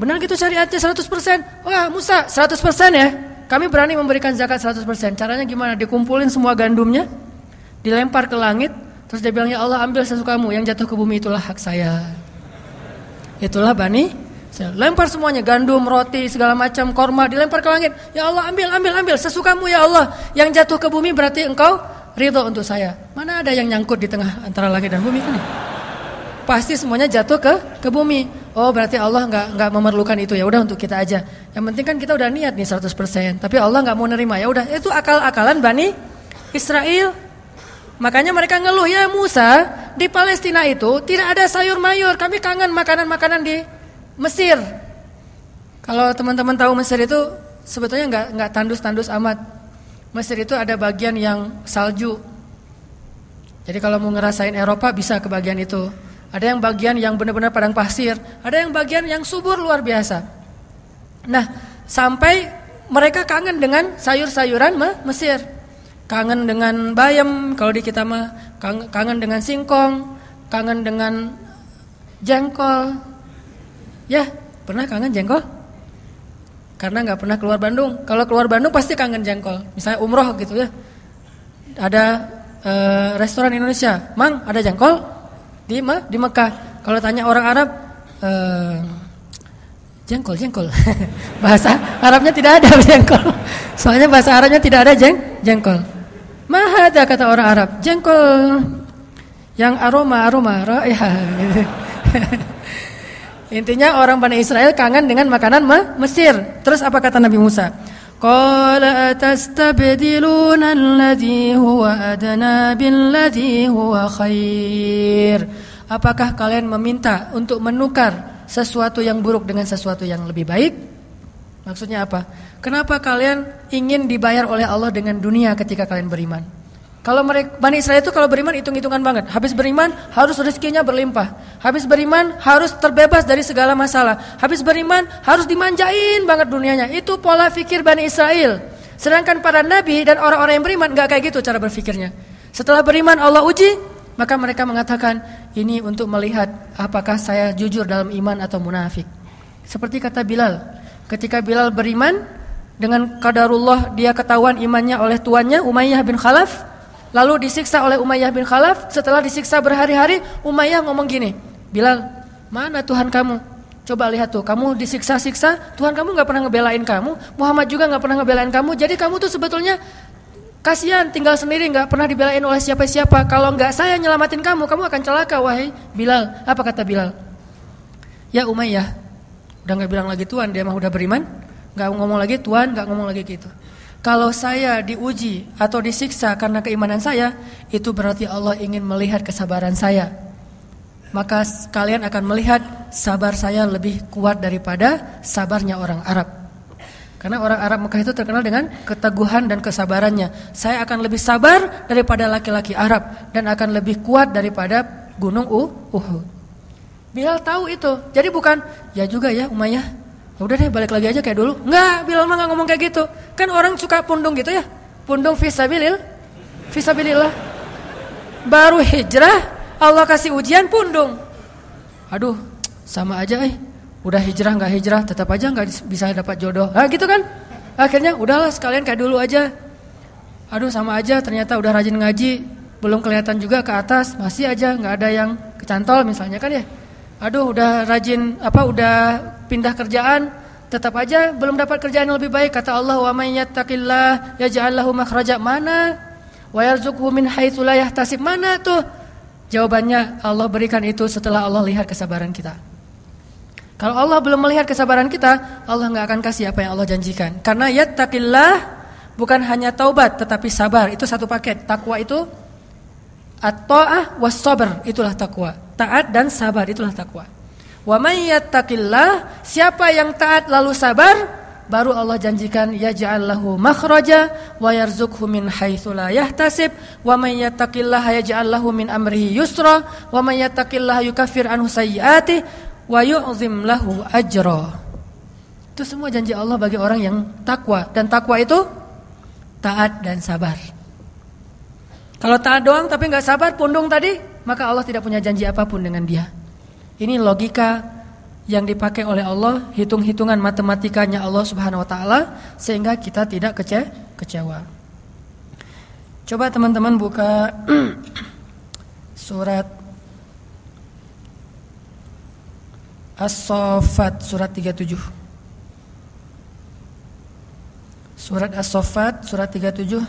Benar gitu syariatnya 100 persen? Wah Musa 100 persen ya? Kami berani memberikan zakat 100 persen. Caranya gimana? Dikumpulin semua gandumnya, dilempar ke langit, terus dia bilang ya Allah ambil sesukamu, yang jatuh ke bumi itulah hak saya. Itulah Bani saya lempar semuanya, gandum, roti, segala macam, korma dilempar ke langit. Ya Allah, ambil, ambil, ambil, sesukamu ya Allah. Yang jatuh ke bumi berarti engkau ridho untuk saya. Mana ada yang nyangkut di tengah antara langit dan bumi kan? Pasti semuanya jatuh ke ke bumi. Oh, berarti Allah nggak nggak memerlukan itu ya. Udah untuk kita aja. Yang penting kan kita udah niat nih 100%. Tapi Allah nggak mau nerima. Ya udah, itu akal-akalan Bani Israel. Makanya mereka ngeluh ya Musa di Palestina itu tidak ada sayur mayur. Kami kangen makanan-makanan di Mesir. Kalau teman-teman tahu Mesir itu sebetulnya nggak nggak tandus-tandus amat. Mesir itu ada bagian yang salju. Jadi kalau mau ngerasain Eropa bisa ke bagian itu. Ada yang bagian yang benar-benar padang pasir, ada yang bagian yang subur luar biasa. Nah, sampai mereka kangen dengan sayur-sayuran Mesir. Kangen dengan bayam kalau di kita mah, kangen dengan singkong, kangen dengan jengkol, Ya, pernah kangen jengkol? Karena nggak pernah keluar Bandung. Kalau keluar Bandung pasti kangen jengkol. Misalnya umroh gitu ya. Ada e, restoran Indonesia, Mang ada jengkol di ma di Mekah. Kalau tanya orang Arab, e, jengkol jengkol. bahasa Arabnya tidak ada jengkol. Soalnya bahasa Arabnya tidak ada jeng jengkol. Mahada kata orang Arab, jengkol yang aroma aroma raihah. Intinya orang Bani Israel kangen dengan makanan Mesir. Terus apa kata Nabi Musa? Qala atastabdiluna alladhi huwa adna billadhi huwa khair. Apakah kalian meminta untuk menukar sesuatu yang buruk dengan sesuatu yang lebih baik? Maksudnya apa? Kenapa kalian ingin dibayar oleh Allah dengan dunia ketika kalian beriman? Kalau mereka Bani Israel itu kalau beriman hitung-hitungan banget. Habis beriman harus rezekinya berlimpah. Habis beriman harus terbebas dari segala masalah. Habis beriman harus dimanjain banget dunianya. Itu pola pikir Bani Israel. Sedangkan para nabi dan orang-orang yang beriman nggak kayak gitu cara berpikirnya. Setelah beriman Allah uji, maka mereka mengatakan ini untuk melihat apakah saya jujur dalam iman atau munafik. Seperti kata Bilal, ketika Bilal beriman dengan kadarullah dia ketahuan imannya oleh tuannya Umayyah bin Khalaf, Lalu disiksa oleh Umayyah bin Khalaf. Setelah disiksa berhari-hari, Umayyah ngomong gini, Bilal, mana Tuhan kamu? Coba lihat tuh, kamu disiksa-siksa, Tuhan kamu nggak pernah ngebelain kamu, Muhammad juga nggak pernah ngebelain kamu. Jadi kamu tuh sebetulnya kasihan tinggal sendiri, nggak pernah dibelain oleh siapa-siapa. Kalau nggak saya nyelamatin kamu, kamu akan celaka, wahai Bilal. Apa kata Bilal? Ya Umayyah, udah nggak bilang lagi Tuhan, dia mah udah beriman, nggak ngomong lagi Tuhan, nggak ngomong lagi gitu. Kalau saya diuji atau disiksa karena keimanan saya, itu berarti Allah ingin melihat kesabaran saya. Maka kalian akan melihat sabar saya lebih kuat daripada sabarnya orang Arab. Karena orang Arab Mekah itu terkenal dengan keteguhan dan kesabarannya. Saya akan lebih sabar daripada laki-laki Arab dan akan lebih kuat daripada gunung Uhud. Bilal tahu itu. Jadi bukan ya juga ya Umayyah Ya udah deh balik lagi aja kayak dulu. Enggak, Bilal mah gak ngomong kayak gitu. Kan orang suka pundung gitu ya. Pundung visabilil. Visabilillah. Baru hijrah, Allah kasih ujian pundung. Aduh, sama aja eh. Udah hijrah nggak hijrah, tetap aja nggak bisa dapat jodoh. Nah gitu kan? Akhirnya udahlah sekalian kayak dulu aja. Aduh sama aja ternyata udah rajin ngaji, belum kelihatan juga ke atas, masih aja nggak ada yang kecantol misalnya kan ya. Aduh udah rajin apa udah pindah kerjaan tetap aja belum dapat kerjaan yang lebih baik. Kata Allah wa may yattaqillah yaj'al lahu makhraja. Mana? Wa yarzuqhu min haitsu la yahtasib. Mana tuh? Jawabannya Allah berikan itu setelah Allah lihat kesabaran kita. Kalau Allah belum melihat kesabaran kita Allah nggak akan kasih apa yang Allah janjikan. Karena yattaqillah bukan hanya taubat tetapi sabar. Itu satu paket. Takwa itu At-ta'ah was sabr itulah takwa. Taat dan sabar itulah takwa. Wa may yattaqillah siapa yang taat lalu sabar baru Allah janjikan yaj'al lahu makhraja wa yarzuqhu min haitsu la yahtasib wa may yattaqillaha yaj'al lahu min amrihi yusra wa may yattaqillaha yukaffir anhu sayyi'ati wa yu'zim lahu ajra. Itu semua janji Allah bagi orang yang takwa dan takwa itu taat dan sabar. Kalau taat doang tapi nggak sabar, pundung tadi, maka Allah tidak punya janji apa pun dengan dia. Ini logika yang dipakai oleh Allah, hitung-hitungan matematikanya Allah Subhanahu wa taala sehingga kita tidak kece kecewa. Coba teman-teman buka surat As-Saffat surat 37. Surat As-Saffat surat 37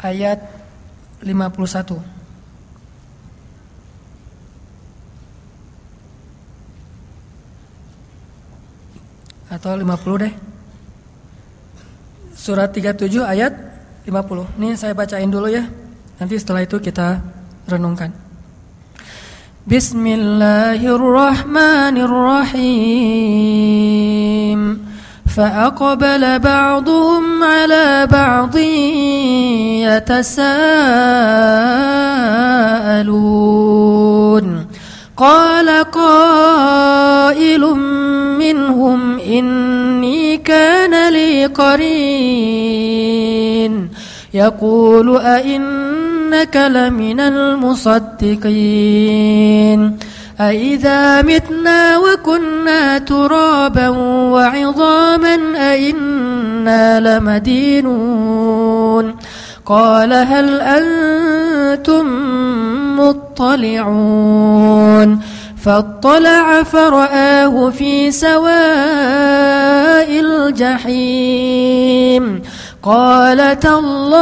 ayat 51. Atau 50 deh. Surat 37 ayat 50. Ini saya bacain dulu ya. Nanti setelah itu kita renungkan. Bismillahirrahmanirrahim. فأقبل بعضهم على بعض يتساءلون قال قائل منهم إني كان لي قرين. يقول أئنك لمن المصدقين. أئذا متنا وكنا ترابا وعظاما أئنا لمدينون. قال هل أنتم مطلعون فاطلع فرآه في سواء الجحيم قال تالله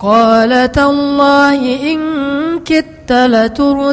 قال تالله إن كدت لتردين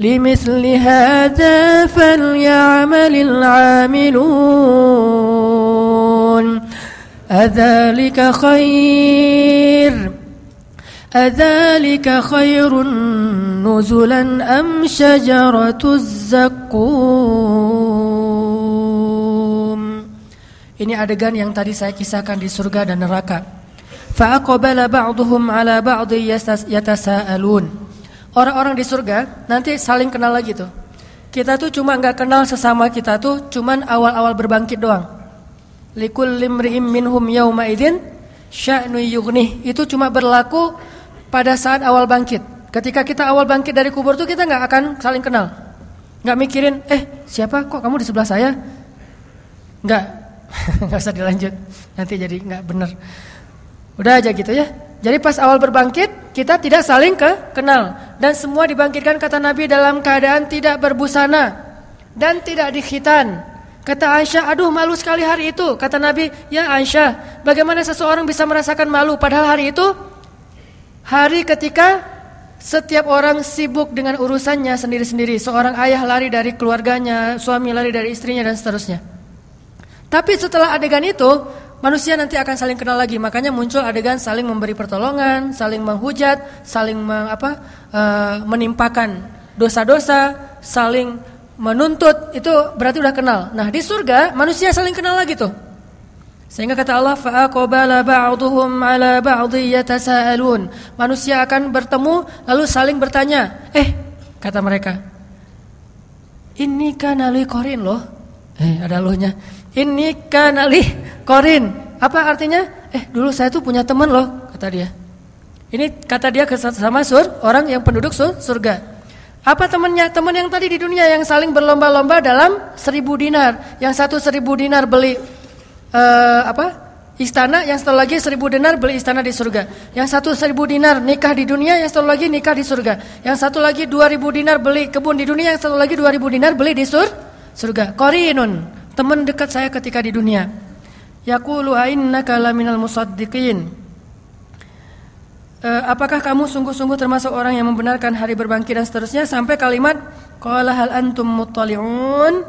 لمثل هذا فليعمل العاملون أذلك خير أذلك خير نزلا أم شجرة الزقوم Ini adegan yang tadi saya kisahkan di surga dan neraka. Fa'aqbala ba'dhum 'ala ba'dhi yatasaalun. Orang-orang di surga nanti saling kenal lagi tuh. Kita tuh cuma nggak kenal sesama kita tuh cuman awal-awal berbangkit doang. Likul limri'im minhum yawma idzin sya'nu yughnih. Itu cuma berlaku pada saat awal bangkit. Ketika kita awal bangkit dari kubur tuh kita nggak akan saling kenal. Nggak mikirin, eh siapa kok kamu di sebelah saya? Nggak, nggak usah dilanjut nanti jadi nggak benar udah aja gitu ya jadi pas awal berbangkit kita tidak saling ke kenal. Dan semua dibangkitkan kata Nabi dalam keadaan tidak berbusana dan tidak dikhitan. Kata Aisyah aduh malu sekali hari itu kata Nabi. Ya Aisyah bagaimana seseorang bisa merasakan malu? Padahal hari itu hari ketika setiap orang sibuk dengan urusannya sendiri-sendiri. Seorang ayah lari dari keluarganya suami lari dari istrinya dan seterusnya. Tapi setelah adegan itu, manusia nanti akan saling kenal lagi. Makanya muncul adegan saling memberi pertolongan, saling menghujat, saling meng, apa, uh, menimpakan dosa-dosa, saling menuntut. Itu berarti udah kenal. Nah, di surga manusia saling kenal lagi tuh. Sehingga kata Allah fa'aqbala ba'dhum 'ala ba'dhi yatasaalun. Manusia akan bertemu lalu saling bertanya. Eh, kata mereka. Ini kan ali korin loh. Eh, ada lohnya. Ini kan alih korin. Apa artinya? Eh dulu saya tuh punya teman loh, kata dia. Ini kata dia sama sur, orang yang penduduk sur, surga. Apa temannya? Teman yang tadi di dunia yang saling berlomba-lomba dalam seribu dinar. Yang satu seribu dinar beli uh, apa? istana, yang satu lagi seribu dinar beli istana di surga. Yang satu seribu dinar nikah di dunia, yang satu lagi nikah di surga. Yang satu lagi dua ribu dinar beli kebun di dunia, yang satu lagi dua ribu dinar beli di sur surga. Korinun, teman dekat saya ketika di dunia. Yaqulu ainnaka laminal musaddiqin. Uh, apakah kamu sungguh-sungguh termasuk orang yang membenarkan hari berbangkit dan seterusnya sampai kalimat qala hal antum muttali'un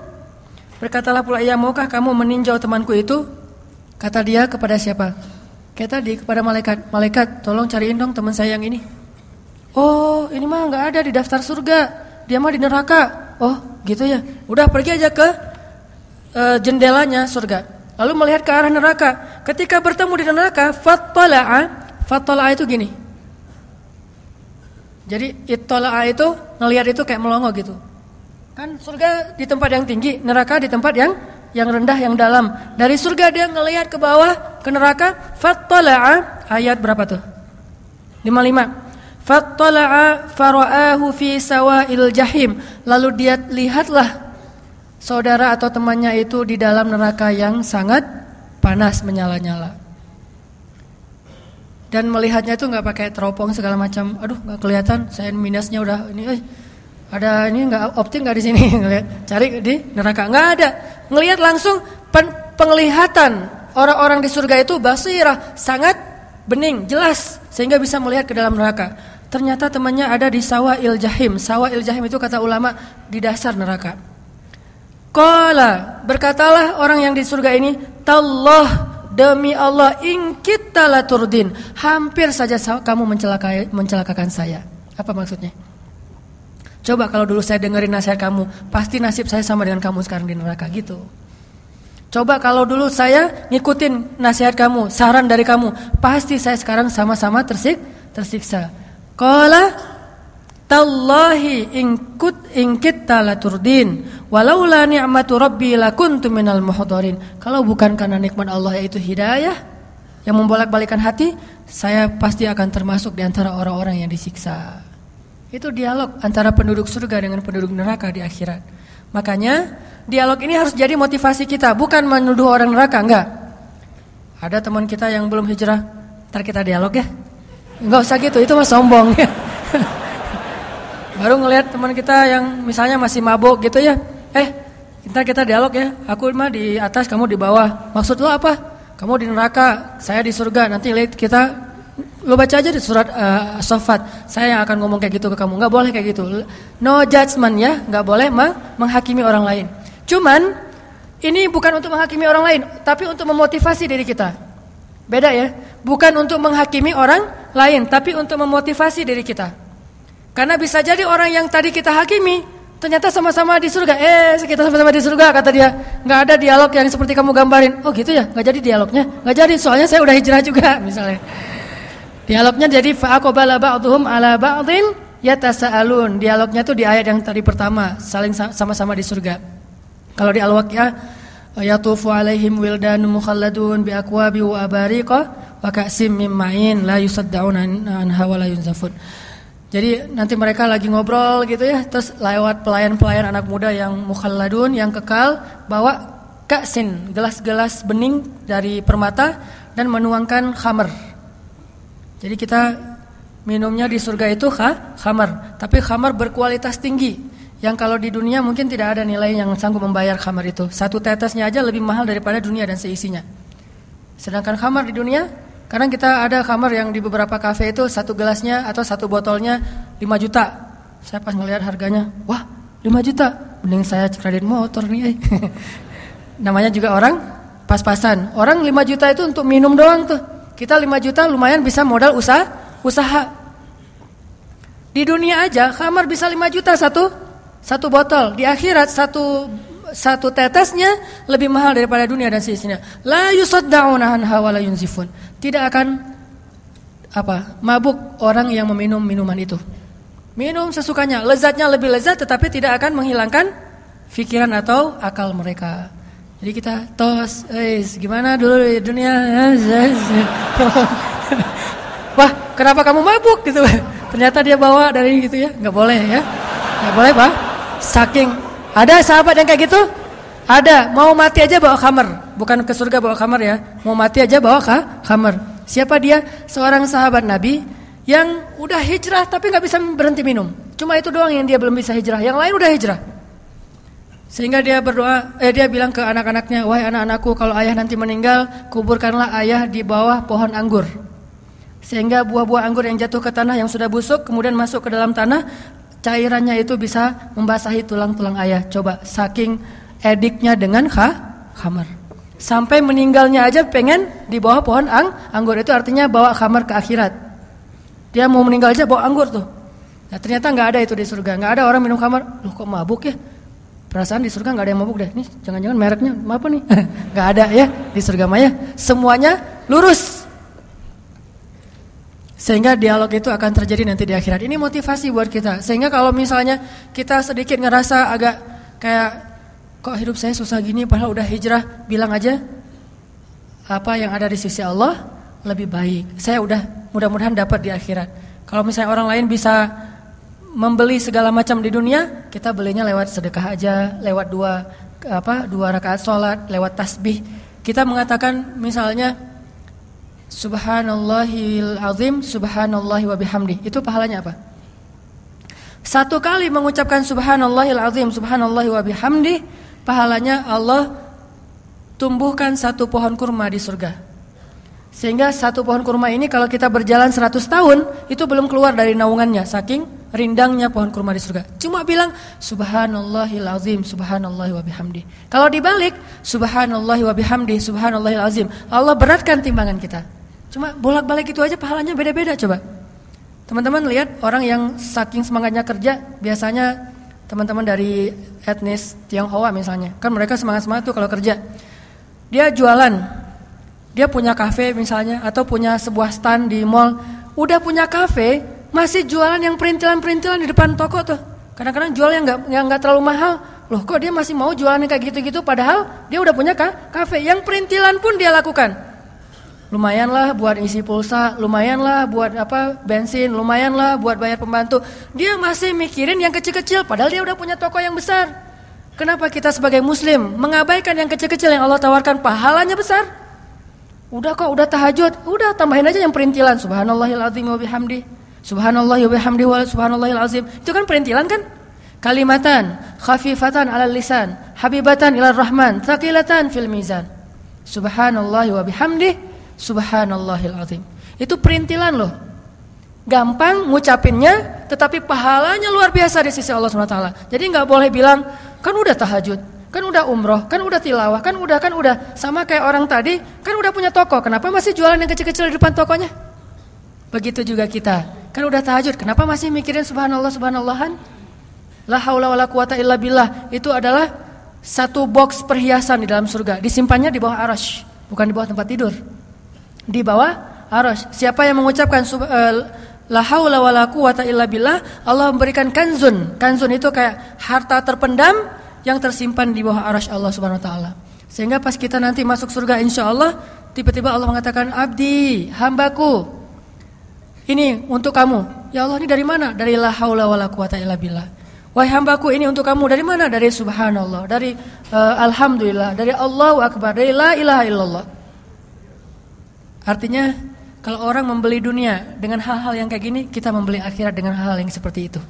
berkatalah pula ia maukah kamu meninjau temanku itu Kata dia kepada siapa? Kayak tadi kepada malaikat. Malaikat, tolong cariin dong teman saya yang ini. Oh, ini mah nggak ada di daftar surga. Dia mah di neraka. Oh, gitu ya. Udah pergi aja ke uh, jendelanya surga. Lalu melihat ke arah neraka. Ketika bertemu di neraka, fattala'a, fattala'a itu gini. Jadi ittala'a itu ngelihat itu kayak melongo gitu. Kan surga di tempat yang tinggi, neraka di tempat yang yang rendah yang dalam. Dari surga dia ngelihat ke bawah ke neraka. Fattala'a ayat berapa tuh? 55. Fattala'a fara'ahu fi sawa'il jahim. Lalu dia lihatlah saudara atau temannya itu di dalam neraka yang sangat panas menyala-nyala. Dan melihatnya itu nggak pakai teropong segala macam. Aduh, nggak kelihatan. Saya minusnya udah ini. Eh, ada ini nggak optik nggak di sini? Cari di neraka nggak ada. Ngelihat langsung pen, penglihatan orang-orang di surga itu basirah sangat bening, jelas sehingga bisa melihat ke dalam neraka. Ternyata temannya ada di sawah il jahim. Sawah il jahim itu kata ulama di dasar neraka. Kala berkatalah orang yang di surga ini, tallah demi Allah in kita turdin. Hampir saja kamu mencelakai, mencelakakan saya. Apa maksudnya? Coba kalau dulu saya dengerin nasihat kamu, pasti nasib saya sama dengan kamu sekarang di neraka gitu. Coba kalau dulu saya ngikutin nasihat kamu, saran dari kamu, pasti saya sekarang sama-sama tersik, tersiksa. Qala tallahi in kut in kitta laturdin walaula ni'matu rabbi lakuntu minal muhdarin. Kalau bukan karena nikmat Allah yaitu hidayah yang membolak-balikan hati, saya pasti akan termasuk di antara orang-orang yang disiksa. Itu dialog antara penduduk surga dengan penduduk neraka di akhirat. Makanya dialog ini harus jadi motivasi kita, bukan menuduh orang neraka, enggak. Ada teman kita yang belum hijrah, ntar kita dialog ya. Enggak usah gitu, itu mah sombong ya. Baru ngelihat teman kita yang misalnya masih mabuk gitu ya. Eh, ntar kita dialog ya. Aku mah di atas, kamu di bawah. Maksud lo apa? Kamu di neraka, saya di surga. Nanti lihat kita Lo baca aja di surat uh, Sofat. Saya yang akan ngomong kayak gitu ke kamu. Nggak boleh kayak gitu. No judgment ya. Nggak boleh menghakimi orang lain. Cuman ini bukan untuk menghakimi orang lain, tapi untuk memotivasi diri kita. Beda ya. Bukan untuk menghakimi orang lain, tapi untuk memotivasi diri kita. Karena bisa jadi orang yang tadi kita hakimi ternyata sama-sama di surga. Eh, kita sama-sama di surga kata dia. Nggak ada dialog yang seperti kamu gambarin. Oh gitu ya, nggak jadi dialognya. Nggak jadi, soalnya saya udah hijrah juga misalnya. Dialognya jadi fa'aqabala ba'dhum ala ba'dhin yatasaalun. Dialognya tuh di ayat yang tadi pertama, saling sama-sama di surga. Kalau di Al-Waqiah yatufu alaihim wildan mukhalladun bi akwabi wa abariqa wa ka'sim min ma'in la yusaddaun anha wa la yunzafun. Jadi nanti mereka lagi ngobrol gitu ya, terus lewat pelayan-pelayan anak muda yang mukhalladun yang kekal bawa ka'sin, gelas-gelas bening dari permata dan menuangkan khamar jadi kita minumnya di surga itu ha, khamar, tapi khamar berkualitas tinggi. Yang kalau di dunia mungkin tidak ada nilai yang sanggup membayar khamar itu. Satu tetesnya aja lebih mahal daripada dunia dan seisinya. Sedangkan khamar di dunia, kadang kita ada khamar yang di beberapa kafe itu satu gelasnya atau satu botolnya 5 juta. Saya pas ngelihat harganya, wah 5 juta, mending saya kredit motor nih. Eh. Namanya juga orang pas-pasan. Orang 5 juta itu untuk minum doang tuh. Kita 5 juta lumayan bisa modal usaha, usaha. Di dunia aja khamar bisa 5 juta satu satu botol. Di akhirat satu satu tetesnya lebih mahal daripada dunia dan seisinya. La yusaddauna anha wa la yunzifun. Tidak akan apa? mabuk orang yang meminum minuman itu. Minum sesukanya, lezatnya lebih lezat tetapi tidak akan menghilangkan pikiran atau akal mereka. Jadi kita tos, eh gimana dulu di dunia? Wah, kenapa kamu mabuk gitu? Ternyata dia bawa dari gitu ya, nggak boleh ya, nggak boleh pak. Saking ada sahabat yang kayak gitu, Ada, mau mati aja bawa kamar, bukan ke surga bawa kamar ya. Mau mati aja bawa ka kamar. Siapa dia? Seorang sahabat Nabi yang udah hijrah tapi nggak bisa berhenti minum. Cuma itu doang yang dia belum bisa hijrah. Yang lain udah hijrah. Sehingga dia berdoa, eh dia bilang ke anak-anaknya, wahai anak-anakku, kalau ayah nanti meninggal, kuburkanlah ayah di bawah pohon anggur. Sehingga buah-buah anggur yang jatuh ke tanah yang sudah busuk kemudian masuk ke dalam tanah, cairannya itu bisa membasahi tulang-tulang ayah. Coba saking ediknya dengan kha, khamar. Sampai meninggalnya aja pengen di bawah pohon ang, anggur itu artinya bawa khamar ke akhirat. Dia mau meninggal aja bawa anggur tuh. Nah, ternyata nggak ada itu di surga. nggak ada orang minum khamar. Loh kok mabuk ya? Perasaan di surga nggak ada yang mabuk deh. Nih jangan-jangan mereknya apa nih? nggak ada ya di surga Maya. Semuanya lurus. Sehingga dialog itu akan terjadi nanti di akhirat. Ini motivasi buat kita. Sehingga kalau misalnya kita sedikit ngerasa agak kayak kok hidup saya susah gini padahal udah hijrah, bilang aja apa yang ada di sisi Allah lebih baik. Saya udah mudah-mudahan dapat di akhirat. Kalau misalnya orang lain bisa membeli segala macam di dunia, kita belinya lewat sedekah aja, lewat dua apa? dua rakaat sholat, lewat tasbih. Kita mengatakan misalnya Subhanallahil azim, subhanallahi wa bihamdi. Itu pahalanya apa? Satu kali mengucapkan subhanallahil azim, subhanallahi wa bihamdi, pahalanya Allah tumbuhkan satu pohon kurma di surga. Sehingga satu pohon kurma ini kalau kita berjalan 100 tahun, itu belum keluar dari naungannya, saking rindangnya pohon kurma di surga. Cuma bilang subhanallahil azim, subhanallahi wa bihamdi. Kalau dibalik, subhanallahi wa bihamdi, subhanallahil azim. Allah beratkan timbangan kita. Cuma bolak-balik itu aja pahalanya beda-beda coba. Teman-teman lihat orang yang saking semangatnya kerja, biasanya teman-teman dari etnis Tionghoa misalnya, kan mereka semangat-semangat tuh kalau kerja. Dia jualan, dia punya kafe misalnya, atau punya sebuah stand di mall, udah punya kafe, masih jualan yang perintilan-perintilan di depan toko tuh. Kadang-kadang jual yang nggak yang nggak terlalu mahal, loh kok dia masih mau jualan yang kayak gitu-gitu, padahal dia udah punya kafe, yang perintilan pun dia lakukan lumayanlah buat isi pulsa, lumayanlah buat apa bensin, lumayanlah buat bayar pembantu. Dia masih mikirin yang kecil-kecil, padahal dia udah punya toko yang besar. Kenapa kita sebagai Muslim mengabaikan yang kecil-kecil yang Allah tawarkan pahalanya besar? Udah kok, udah tahajud, udah tambahin aja yang perintilan. Subhanallahil azim wa bihamdi. Subhanallah wa bihamdi wa subhanallahil azim. Itu kan perintilan kan? Kalimatan khafifatan ala lisan, habibatan ila rahman, thaqilatan fil mizan. Subhanallah wa bihamdi Subhanallahil azim. Itu perintilan loh. Gampang ngucapinnya, tetapi pahalanya luar biasa di sisi Allah SWT. Jadi nggak boleh bilang, kan udah tahajud, kan udah umroh, kan udah tilawah, kan udah, kan udah. Sama kayak orang tadi, kan udah punya toko, kenapa masih jualan yang kecil-kecil di depan tokonya? Begitu juga kita, kan udah tahajud, kenapa masih mikirin subhanallah, subhanallahan? La haula wala quwata illa billah. Itu adalah satu box perhiasan di dalam surga, disimpannya di bawah arash, bukan di bawah tempat tidur di bawah arus. Siapa yang mengucapkan uh, la haula wala quwata illa Allah memberikan kanzun. Kanzun itu kayak harta terpendam yang tersimpan di bawah arus Allah Subhanahu wa taala. Sehingga pas kita nanti masuk surga insya Allah tiba-tiba Allah mengatakan abdi, hambaku. Ini untuk kamu. Ya Allah ini dari mana? Dari la haula wala quwata illa billah. Wahai hambaku ini untuk kamu dari mana? Dari subhanallah, dari uh, alhamdulillah, dari Allahu akbar, dari la ilaha illallah. Artinya kalau orang membeli dunia dengan hal-hal yang kayak gini, kita membeli akhirat dengan hal-hal yang seperti itu.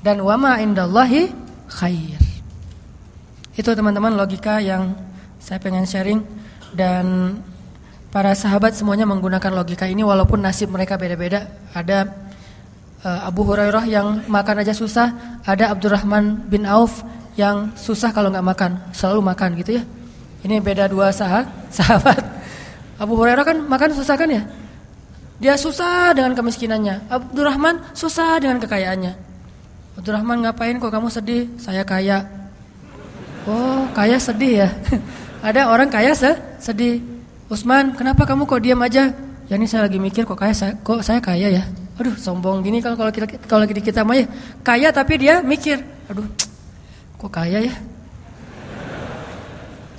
Dan wama indallahi khair. Itu teman-teman logika yang saya pengen sharing dan para sahabat semuanya menggunakan logika ini walaupun nasib mereka beda-beda. Ada uh, Abu Hurairah yang makan aja susah, ada Abdurrahman bin Auf yang susah kalau nggak makan, selalu makan gitu ya. Ini beda dua sahabat. Abu Hurairah kan makan susah kan ya? Dia susah dengan kemiskinannya. Abdurrahman susah dengan kekayaannya. Abdurrahman ngapain kok kamu sedih? Saya kaya. Oh, kaya sedih ya. Ada orang kaya se sedih. Usman, kenapa kamu kok diam aja? Ya ini saya lagi mikir kok kaya saya, kok saya kaya ya. Aduh, sombong gini kalau kalau kita kalau kita mah ya. Kaya tapi dia mikir. Aduh, kok kaya ya?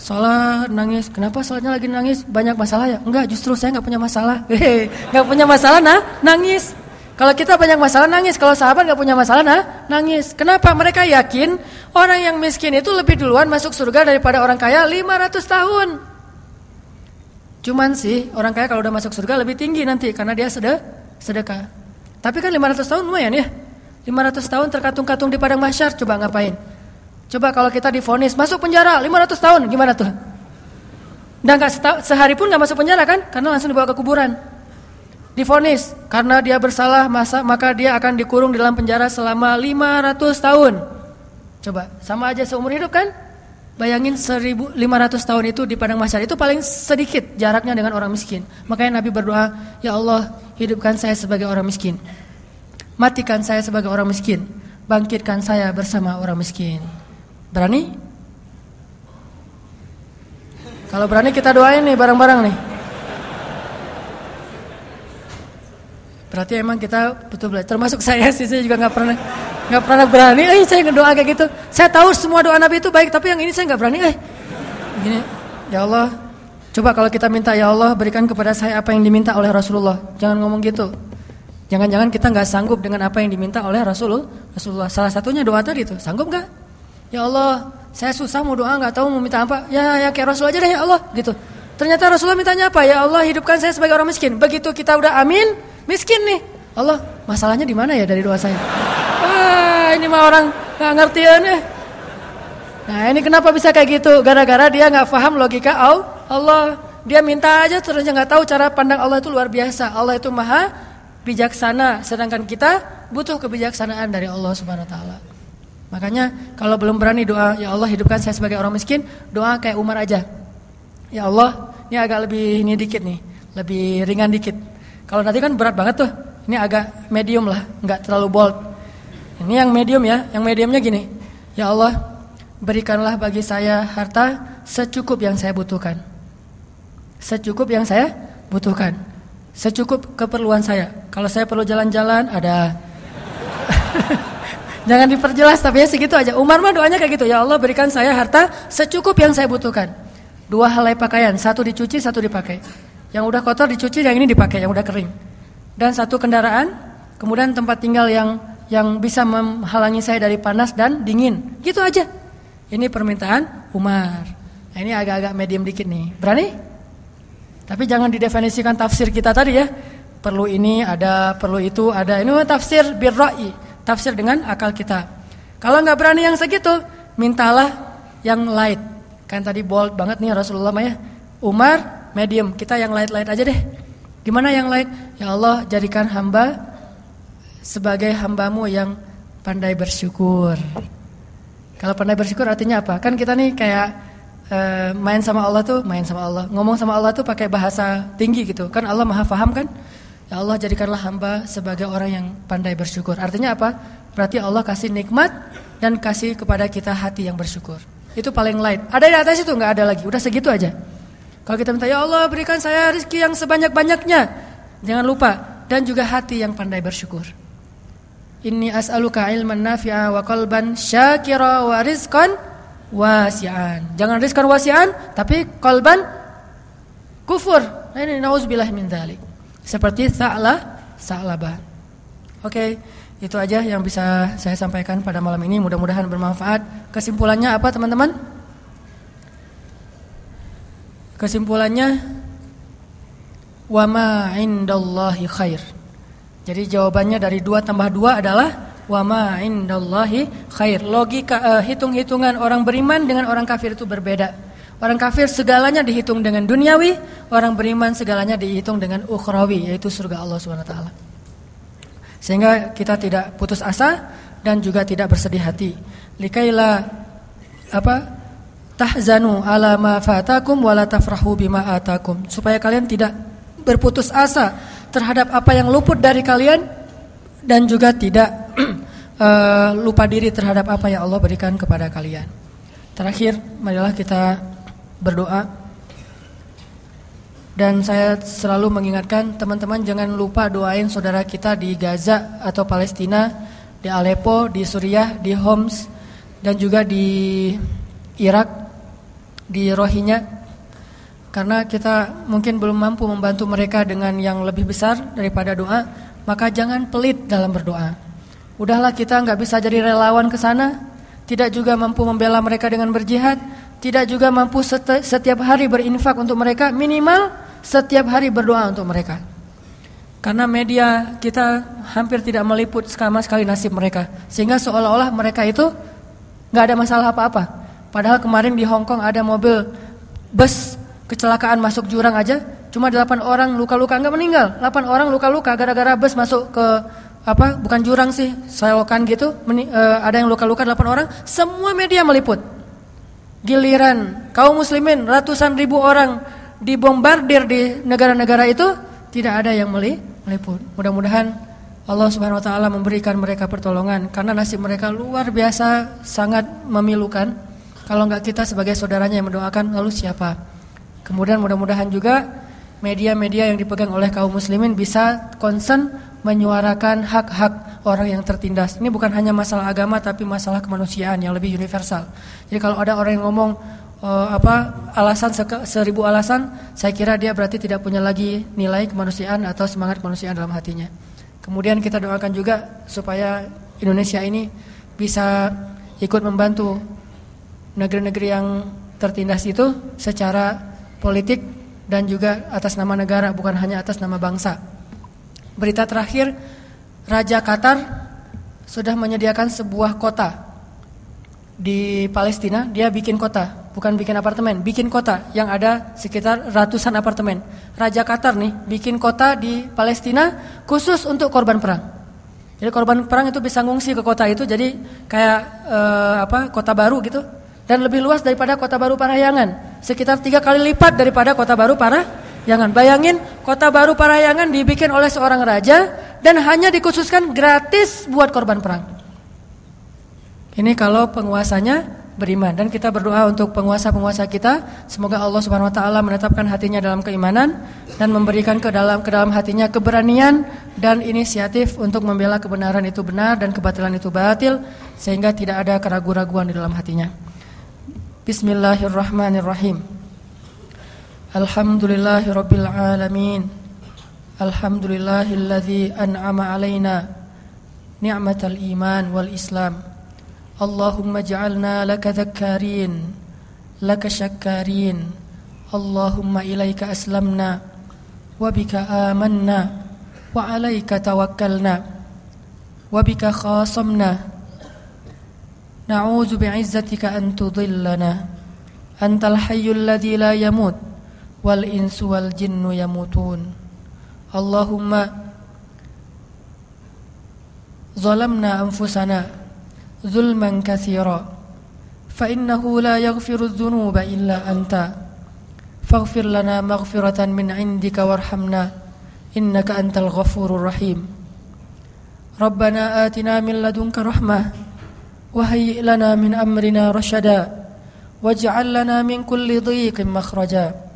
Salah nangis. Kenapa sholatnya lagi nangis? Banyak masalah ya? Enggak, justru saya nggak punya masalah. Nggak punya masalah, nah nangis. Kalau kita banyak masalah nangis, kalau sahabat nggak punya masalah nah nangis. Kenapa? Mereka yakin orang yang miskin itu lebih duluan masuk surga daripada orang kaya 500 tahun. Cuman sih orang kaya kalau udah masuk surga lebih tinggi nanti karena dia sedekah. sedekah. Tapi kan 500 tahun lumayan ya. 500 tahun terkatung-katung di padang mahsyar coba ngapain? Coba kalau kita difonis masuk penjara 500 tahun gimana tuh? Dan gak sehari pun nggak masuk penjara kan? Karena langsung dibawa ke kuburan difonis karena dia bersalah masa maka dia akan dikurung dalam penjara selama 500 tahun. Coba, sama aja seumur hidup kan? Bayangin 1500 tahun itu di padang mahsyar itu paling sedikit jaraknya dengan orang miskin. Makanya Nabi berdoa, "Ya Allah, hidupkan saya sebagai orang miskin. Matikan saya sebagai orang miskin. Bangkitkan saya bersama orang miskin." Berani? Kalau berani kita doain nih bareng-bareng nih. Berarti emang kita betul betul termasuk saya sih saya juga nggak pernah nggak pernah berani. Eh saya ngedoa kayak gitu. Saya tahu semua doa Nabi itu baik, tapi yang ini saya nggak berani. Eh gini, ya Allah, coba kalau kita minta ya Allah berikan kepada saya apa yang diminta oleh Rasulullah. Jangan ngomong gitu. Jangan-jangan kita nggak sanggup dengan apa yang diminta oleh Rasulullah. Rasulullah salah satunya doa tadi itu. Sanggup nggak? Ya Allah, saya susah mau doa nggak tahu mau minta apa. Ya ya kayak Rasul aja deh ya Allah gitu. Ternyata Rasulullah mintanya apa? Ya Allah hidupkan saya sebagai orang miskin. Begitu kita udah amin, miskin nih. Allah, masalahnya di mana ya dari doa saya? Wah, ini mah orang nggak ngerti ya. Nah, ini kenapa bisa kayak gitu? Gara-gara dia nggak paham logika Allah. Dia minta aja terus nggak tahu cara pandang Allah itu luar biasa. Allah itu maha bijaksana, sedangkan kita butuh kebijaksanaan dari Allah Subhanahu wa taala. Makanya kalau belum berani doa, ya Allah hidupkan saya sebagai orang miskin, doa kayak Umar aja. Ya Allah, ini agak lebih ini dikit nih, lebih ringan dikit. Kalau nanti kan berat banget tuh. Ini agak medium lah, nggak terlalu bold. Ini yang medium ya, yang mediumnya gini. Ya Allah, berikanlah bagi saya harta secukup yang saya butuhkan. Secukup yang saya butuhkan. Secukup keperluan saya. Kalau saya perlu jalan-jalan ada Jangan diperjelas tapi ya segitu aja. Umar mah doanya kayak gitu. Ya Allah berikan saya harta secukup yang saya butuhkan. Dua helai pakaian, satu dicuci, satu dipakai. Yang udah kotor dicuci, yang ini dipakai, yang udah kering. Dan satu kendaraan, kemudian tempat tinggal yang yang bisa menghalangi saya dari panas dan dingin. Gitu aja. Ini permintaan Umar. Nah, ini agak-agak medium dikit nih. Berani? Tapi jangan didefinisikan tafsir kita tadi ya. Perlu ini ada, perlu itu ada. Ini tafsir birra'i, tafsir dengan akal kita. Kalau nggak berani yang segitu, mintalah yang light. Kan tadi bold banget nih Rasulullah ya. Umar medium. Kita yang light-light aja deh. Gimana yang light? Ya Allah jadikan hamba sebagai hambamu yang pandai bersyukur. Kalau pandai bersyukur artinya apa? Kan kita nih kayak uh, main sama Allah tuh, main sama Allah. Ngomong sama Allah tuh pakai bahasa tinggi gitu. Kan Allah maha paham kan? Ya Allah jadikanlah hamba sebagai orang yang pandai bersyukur. Artinya apa? Berarti Allah kasih nikmat dan kasih kepada kita hati yang bersyukur. Itu paling light. Ada di atas itu nggak ada lagi. Udah segitu aja. Kalau kita minta ya Allah berikan saya rezeki yang sebanyak-banyaknya. Jangan lupa dan juga hati yang pandai bersyukur. Inni as'aluka ilman nafi'a wa qalban syakira wa rizqan wasi'an. Jangan rizqan wasi'an tapi qalban kufur. Nah, ini nauzubillah min dzalik. Seperti sa'la sa'labah. Oke, itu aja yang bisa saya sampaikan pada malam ini. Mudah-mudahan bermanfaat. Kesimpulannya apa, teman-teman? Kesimpulannya wama indallahi khair. Jadi jawabannya dari dua tambah dua adalah wama indallahi khair. Logika uh, hitung-hitungan orang beriman dengan orang kafir itu berbeda. Orang kafir segalanya dihitung dengan duniawi, orang beriman segalanya dihitung dengan ukhrawi yaitu surga Allah taala. Sehingga kita tidak putus asa dan juga tidak bersedih hati. Likaila apa? tahzanu ala ma fatakum wala tafrahu bima atakum supaya kalian tidak berputus asa terhadap apa yang luput dari kalian dan juga tidak uh, lupa diri terhadap apa yang Allah berikan kepada kalian. Terakhir, marilah kita berdoa. Dan saya selalu mengingatkan teman-teman jangan lupa doain saudara kita di Gaza atau Palestina, di Aleppo, di Suriah, di Homs dan juga di Irak di rohinya karena kita mungkin belum mampu membantu mereka dengan yang lebih besar daripada doa maka jangan pelit dalam berdoa. Udahlah kita nggak bisa jadi relawan ke sana, tidak juga mampu membela mereka dengan berjihad, tidak juga mampu setiap hari berinfak untuk mereka, minimal setiap hari berdoa untuk mereka. Karena media kita hampir tidak meliput sama sekali nasib mereka, sehingga seolah-olah mereka itu nggak ada masalah apa-apa. Padahal kemarin di Hong Kong ada mobil bus kecelakaan masuk jurang aja, cuma 8 orang luka-luka nggak meninggal, 8 orang luka-luka gara-gara bus masuk ke apa bukan jurang sih selokan gitu uh, ada yang luka-luka 8 orang semua media meliput giliran kaum muslimin ratusan ribu orang dibombardir di negara-negara itu tidak ada yang meliput. Mudah-mudahan Allah Subhanahu wa taala memberikan mereka pertolongan karena nasib mereka luar biasa sangat memilukan. Kalau enggak kita sebagai saudaranya yang mendoakan lalu siapa? Kemudian mudah-mudahan juga media-media yang dipegang oleh kaum muslimin bisa concern menyuarakan hak-hak orang yang tertindas. Ini bukan hanya masalah agama tapi masalah kemanusiaan yang lebih universal. Jadi kalau ada orang yang ngomong uh, apa alasan seribu alasan, saya kira dia berarti tidak punya lagi nilai kemanusiaan atau semangat kemanusiaan dalam hatinya. Kemudian kita doakan juga supaya Indonesia ini bisa ikut membantu negeri-negeri yang tertindas itu secara politik dan juga atas nama negara bukan hanya atas nama bangsa. Berita terakhir, Raja Qatar sudah menyediakan sebuah kota di Palestina. Dia bikin kota, bukan bikin apartemen, bikin kota yang ada sekitar ratusan apartemen. Raja Qatar nih bikin kota di Palestina khusus untuk korban perang. Jadi korban perang itu bisa ngungsi ke kota itu, jadi kayak uh, apa kota baru gitu, dan lebih luas daripada kota baru Parahyangan, sekitar tiga kali lipat daripada kota baru Parah Jangan bayangin kota baru Parahyangan dibikin oleh seorang raja dan hanya dikhususkan gratis buat korban perang. Ini kalau penguasanya beriman dan kita berdoa untuk penguasa-penguasa kita semoga Allah Subhanahu wa taala menetapkan hatinya dalam keimanan dan memberikan ke dalam ke dalam hatinya keberanian dan inisiatif untuk membela kebenaran itu benar dan kebatilan itu batil sehingga tidak ada keraguan-raguan di dalam hatinya. Bismillahirrahmanirrahim. الحمد لله رب العالمين. الحمد لله الذي أنعم علينا نعمة الإيمان والإسلام. اللهم اجعلنا لك ذكارين لك شكارين. اللهم إليك أسلمنا وبك آمنا وعليك توكلنا وبك خاصمنا. نعوذ بعزتك أن تضلنا. أنت الحي الذي لا يموت. wal insu wal jinnu yamutun. Allahumma zalamna anfusana zulman katsira fa innahu la yaghfiru adh-dhunuba illa anta. Faghfir lana maghfiratan min 'indika warhamna innaka antal ghafurur rahim. Rabbana atina min ladunka rahmah wa hayyi lana min amrina rashada waj'al lana min kulli dhiqin makhraja.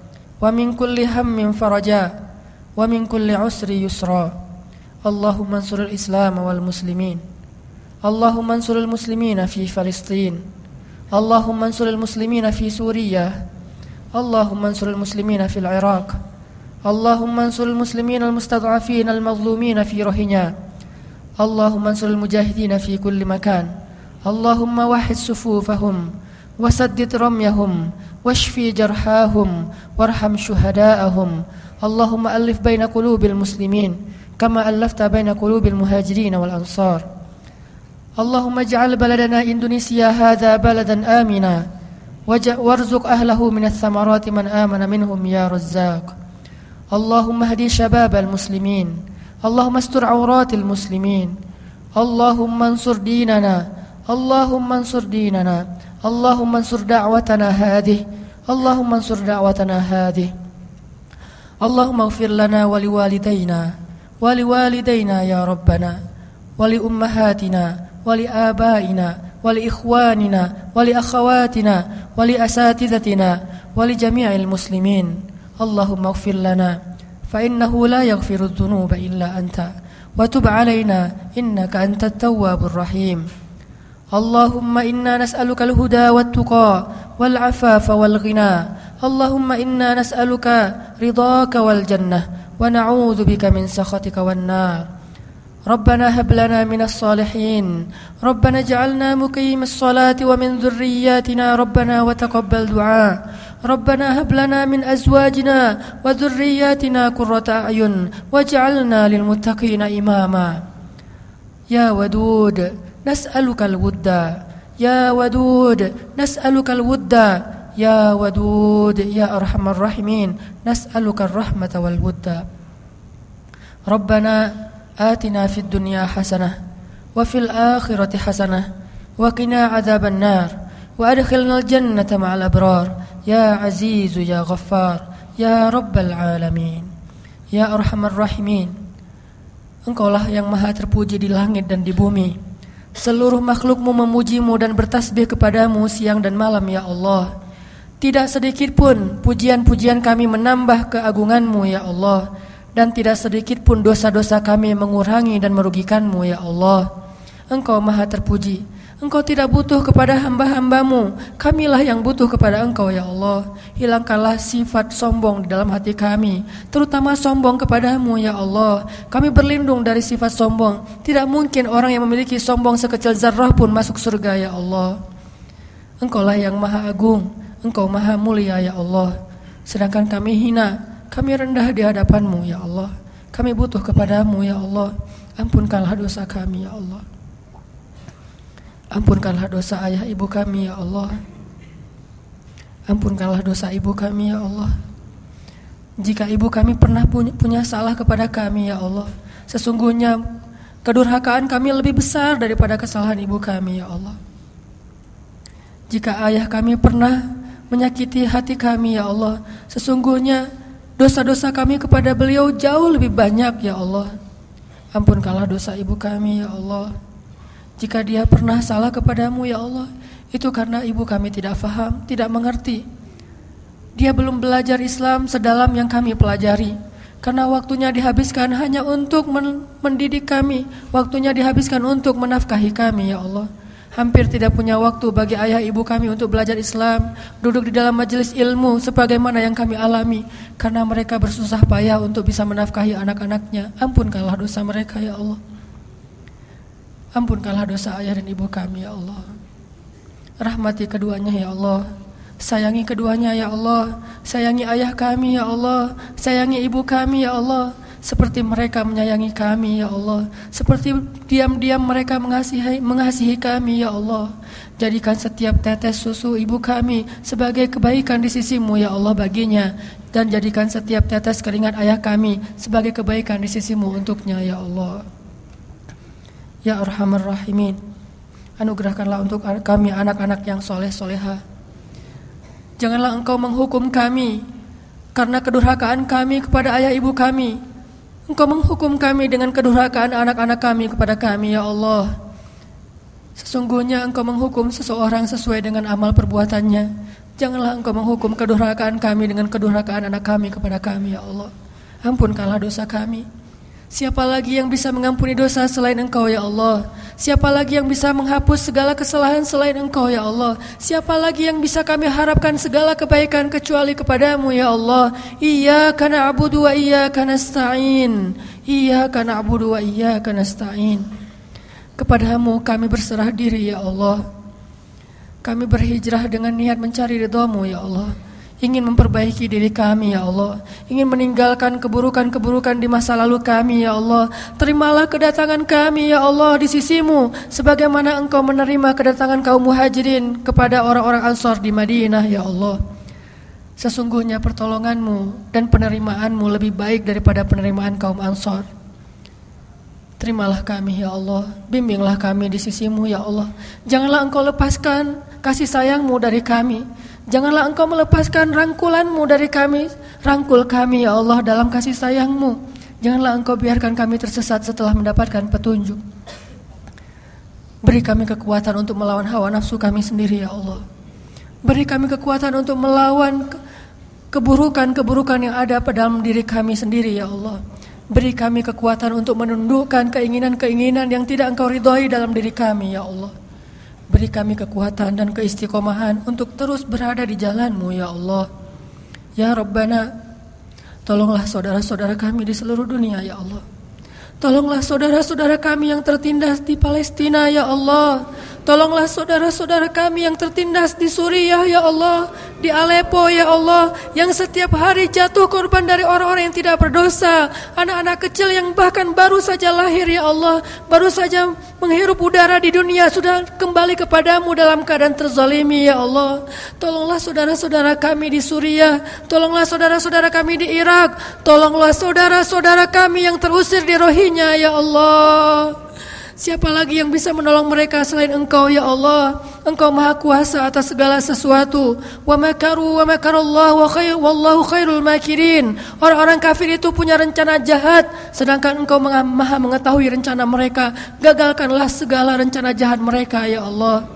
ومن كل هم فرجا ومن كل عسر يسرا. اللهم انصر الإسلام والمسلمين. اللهم انصر المسلمين في فلسطين. اللهم انصر المسلمين في سوريا. اللهم انصر المسلمين في العراق. اللهم انصر المسلمين المستضعفين المظلومين في روهينيا. اللهم انصر المجاهدين في كل مكان. اللهم وحد صفوفهم. وسدد رميهم. واشفي جرحاهم وارحم شهداءهم. اللهم ألف بين قلوب المسلمين كما ألفت بين قلوب المهاجرين والأنصار. اللهم اجعل بلدنا إندونيسيا هذا بلدا آمنا. وارزق أهله من الثمرات من آمن منهم يا رزاق. اللهم اهدي شباب المسلمين. اللهم استر عورات المسلمين. اللهم انصر ديننا. اللهم انصر ديننا. اللهم انصر دعوتنا هذه. اللهم انصر دعوتنا هذه. اللهم اغفر لنا ولوالدينا ولوالدينا يا ربنا ولأمهاتنا ولآبائنا ولإخواننا ولأخواتنا ولأساتذتنا ولجميع المسلمين. اللهم اغفر لنا فإنه لا يغفر الذنوب إلا أنت. وتب علينا إنك أنت التواب الرحيم. اللهم إنا نسألك الهدى والتقى والعفاف والغنى. اللهم إنا نسألك رضاك والجنة ونعوذ بك من سخطك والنار. ربنا هب لنا من الصالحين. ربنا اجعلنا مقيم الصلاة ومن ذرياتنا. ربنا وتقبل دعاء. ربنا هب لنا من أزواجنا وذرياتنا قرة أعين واجعلنا للمتقين إماما. يا ودود nas'alukal wudda ya wadud nas'alukal wudda ya wadud ya arhamar rahimin nas'alukar rahmata wal wudda Rabbana atina fid dunya hasanah wa fil akhirati hasanah wa qina adzaban nar wa adkhilnal jannata ma'al abrar ya aziz ya ghaffar ya rabbal alamin ya arhamar rahimin Engkaulah yang maha terpuji di langit dan di bumi. Seluruh makhlukmu memujimu dan bertasbih kepadamu siang dan malam ya Allah Tidak sedikit pun pujian-pujian kami menambah keagunganmu ya Allah dan tidak sedikit pun dosa-dosa kami mengurangi dan merugikanmu ya Allah. Engkau maha terpuji. Engkau tidak butuh kepada hamba-hambamu. Kamilah yang butuh kepada engkau ya Allah. Hilangkanlah sifat sombong di dalam hati kami. Terutama sombong kepadamu ya Allah. Kami berlindung dari sifat sombong. Tidak mungkin orang yang memiliki sombong sekecil zarrah pun masuk surga ya Allah. Engkaulah yang maha agung. Engkau maha mulia ya Allah. Sedangkan kami hina kami rendah di hadapanmu ya Allah. Kami butuh kepadamu ya Allah. Ampunkanlah dosa kami ya Allah. Ampunkanlah dosa ayah ibu kami ya Allah. Ampunkanlah dosa ibu kami ya Allah. Jika ibu kami pernah punya, punya salah kepada kami ya Allah. Sesungguhnya kedurhakaan kami lebih besar daripada kesalahan ibu kami ya Allah. Jika ayah kami pernah menyakiti hati kami ya Allah. Sesungguhnya Dosa-dosa kami kepada beliau jauh lebih banyak ya Allah. Ampunkanlah dosa ibu kami ya Allah. Jika dia pernah salah kepadamu ya Allah, itu karena ibu kami tidak faham, tidak mengerti. Dia belum belajar Islam sedalam yang kami pelajari. Karena waktunya dihabiskan hanya untuk mendidik kami, waktunya dihabiskan untuk menafkahi kami ya Allah. Hampir tidak punya waktu bagi ayah ibu kami untuk belajar Islam, duduk di dalam majelis ilmu sebagaimana yang kami alami karena mereka bersusah payah untuk bisa menafkahi anak-anaknya. Ampunkanlah dosa mereka ya Allah. Ampunkanlah dosa ayah dan ibu kami ya Allah. Rahmati keduanya ya Allah. Sayangi keduanya ya Allah. Sayangi ayah kami ya Allah. Sayangi ibu kami ya Allah seperti mereka menyayangi kami ya Allah seperti diam-diam mereka mengasihi mengasihi kami ya Allah jadikan setiap tetes susu ibu kami sebagai kebaikan di sisimu ya Allah baginya dan jadikan setiap tetes keringat ayah kami sebagai kebaikan di sisimu untuknya ya Allah ya arhamar rahimin anugerahkanlah untuk kami anak-anak yang soleh soleha janganlah engkau menghukum kami karena kedurhakaan kami kepada ayah ibu kami Engkau menghukum kami dengan kedurhakaan anak-anak kami kepada kami, ya Allah. Sesungguhnya Engkau menghukum seseorang sesuai dengan amal perbuatannya. Janganlah Engkau menghukum kedurhakaan kami dengan kedurhakaan anak kami kepada kami, ya Allah. Ampunkanlah dosa kami. Siapa lagi yang bisa mengampuni dosa selain Engkau, ya Allah? Siapa lagi yang bisa menghapus segala kesalahan selain Engkau ya Allah? Siapa lagi yang bisa kami harapkan segala kebaikan kecuali kepadamu ya Allah? Iyyaka na'budu wa iyyaka nasta'in. Iyyaka na'budu wa iyyaka nasta'in. Kepadamu kami berserah diri ya Allah. Kami berhijrah dengan niat mencari ridhamu ya Allah ingin memperbaiki diri kami ya Allah. Ingin meninggalkan keburukan-keburukan di masa lalu kami ya Allah. Terimalah kedatangan kami ya Allah di sisimu sebagaimana engkau menerima kedatangan kaum muhajirin kepada orang-orang ansor di Madinah ya Allah. Sesungguhnya pertolonganmu dan penerimaanmu lebih baik daripada penerimaan kaum ansor Terimalah kami ya Allah. Bimbinglah kami di sisimu ya Allah. Janganlah engkau lepaskan kasih sayangmu dari kami Janganlah engkau melepaskan rangkulanmu dari kami. Rangkul kami ya Allah dalam kasih sayangmu. Janganlah engkau biarkan kami tersesat setelah mendapatkan petunjuk. Beri kami kekuatan untuk melawan hawa nafsu kami sendiri ya Allah. Beri kami kekuatan untuk melawan keburukan-keburukan yang ada pada dalam diri kami sendiri ya Allah. Beri kami kekuatan untuk menundukkan keinginan-keinginan yang tidak engkau ridhoi dalam diri kami ya Allah. Beri kami kekuatan dan keistiqomahan untuk terus berada di jalanmu ya Allah. Ya Rabbana, tolonglah saudara-saudara kami di seluruh dunia ya Allah. Tolonglah saudara-saudara kami yang tertindas di Palestina ya Allah. Tolonglah saudara-saudara kami yang tertindas di Suriah ya Allah, di Aleppo ya Allah, yang setiap hari jatuh korban dari orang-orang yang tidak berdosa, anak-anak kecil yang bahkan baru saja lahir ya Allah, baru saja menghirup udara di dunia sudah kembali kepadamu dalam keadaan terzalimi ya Allah. Tolonglah saudara-saudara kami di Suriah, tolonglah saudara-saudara kami di Irak, tolonglah saudara-saudara kami yang terusir di Rohingya ya Allah. Siapa lagi yang bisa menolong mereka selain Engkau ya Allah? Engkau Maha Kuasa atas segala sesuatu. Wa makaru wa makarallahu wa khair wallahu khairul makirin. Orang-orang kafir itu punya rencana jahat sedangkan Engkau Maha mengetahui rencana mereka. Gagalkanlah segala rencana jahat mereka ya Allah.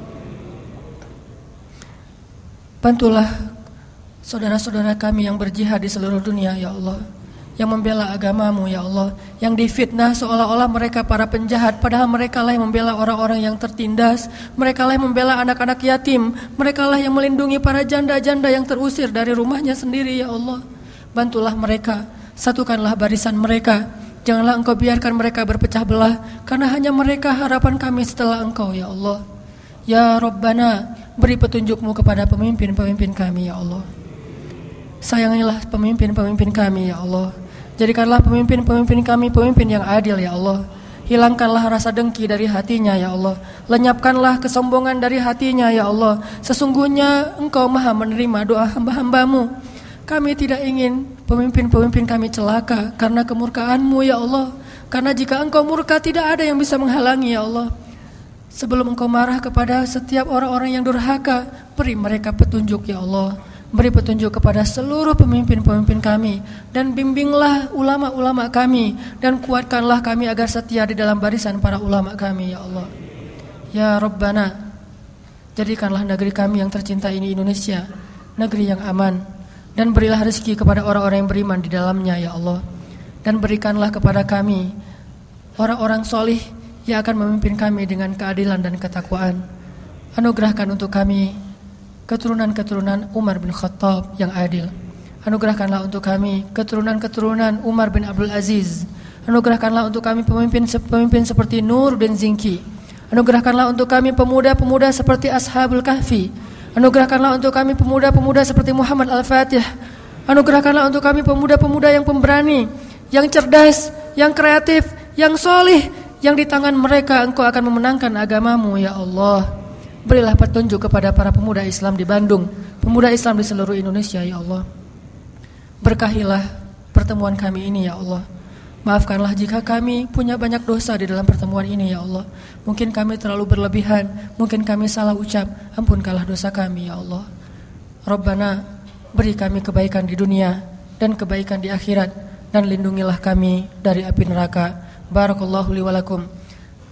Bantulah saudara-saudara kami yang berjihad di seluruh dunia ya Allah yang membela agamamu ya Allah yang difitnah seolah-olah mereka para penjahat padahal mereka lah yang membela orang-orang yang tertindas mereka lah yang membela anak-anak yatim mereka lah yang melindungi para janda-janda yang terusir dari rumahnya sendiri ya Allah. Bantulah mereka satukanlah barisan mereka janganlah engkau biarkan mereka berpecah belah karena hanya mereka harapan kami setelah engkau ya Allah. Ya Rabbana beri petunjukmu kepada pemimpin-pemimpin kami ya Allah. Sayangilah pemimpin-pemimpin kami ya Allah Jadikanlah pemimpin-pemimpin kami pemimpin yang adil ya Allah. Hilangkanlah rasa dengki dari hatinya ya Allah. Lenyapkanlah kesombongan dari hatinya ya Allah. Sesungguhnya Engkau Maha menerima doa hamba-hambamu. Kami tidak ingin pemimpin-pemimpin kami celaka karena kemurkaanmu ya Allah. Karena jika Engkau murka tidak ada yang bisa menghalangi ya Allah. Sebelum Engkau marah kepada setiap orang-orang yang durhaka, beri mereka petunjuk ya Allah. Beri petunjuk kepada seluruh pemimpin-pemimpin kami dan bimbinglah ulama-ulama kami dan kuatkanlah kami agar setia di dalam barisan para ulama kami ya Allah. Ya Rabbana, jadikanlah negeri kami yang tercinta ini Indonesia negeri yang aman dan berilah rezeki kepada orang-orang yang beriman di dalamnya ya Allah. Dan berikanlah kepada kami orang-orang solih yang akan memimpin kami dengan keadilan dan ketakwaan. Anugerahkan untuk kami keturunan-keturunan Umar bin Khattab yang adil. Anugerahkanlah untuk kami keturunan-keturunan Umar bin Abdul Aziz. Anugerahkanlah untuk kami pemimpin-pemimpin seperti Nur bin Zinki. Anugerahkanlah untuk kami pemuda-pemuda seperti Ashabul Kahfi. Anugerahkanlah untuk kami pemuda-pemuda seperti Muhammad Al-Fatih. Anugerahkanlah untuk kami pemuda-pemuda yang pemberani, yang cerdas, yang kreatif, yang solih, yang di tangan mereka engkau akan memenangkan agamamu ya Allah. Berilah petunjuk kepada para pemuda Islam di Bandung, pemuda Islam di seluruh Indonesia ya Allah. Berkahilah pertemuan kami ini ya Allah. Maafkanlah jika kami punya banyak dosa di dalam pertemuan ini ya Allah. Mungkin kami terlalu berlebihan, mungkin kami salah ucap. Ampunkanlah dosa kami ya Allah. Rabbana, beri kami kebaikan di dunia dan kebaikan di akhirat dan lindungilah kami dari api neraka. Barakallahu li walakum.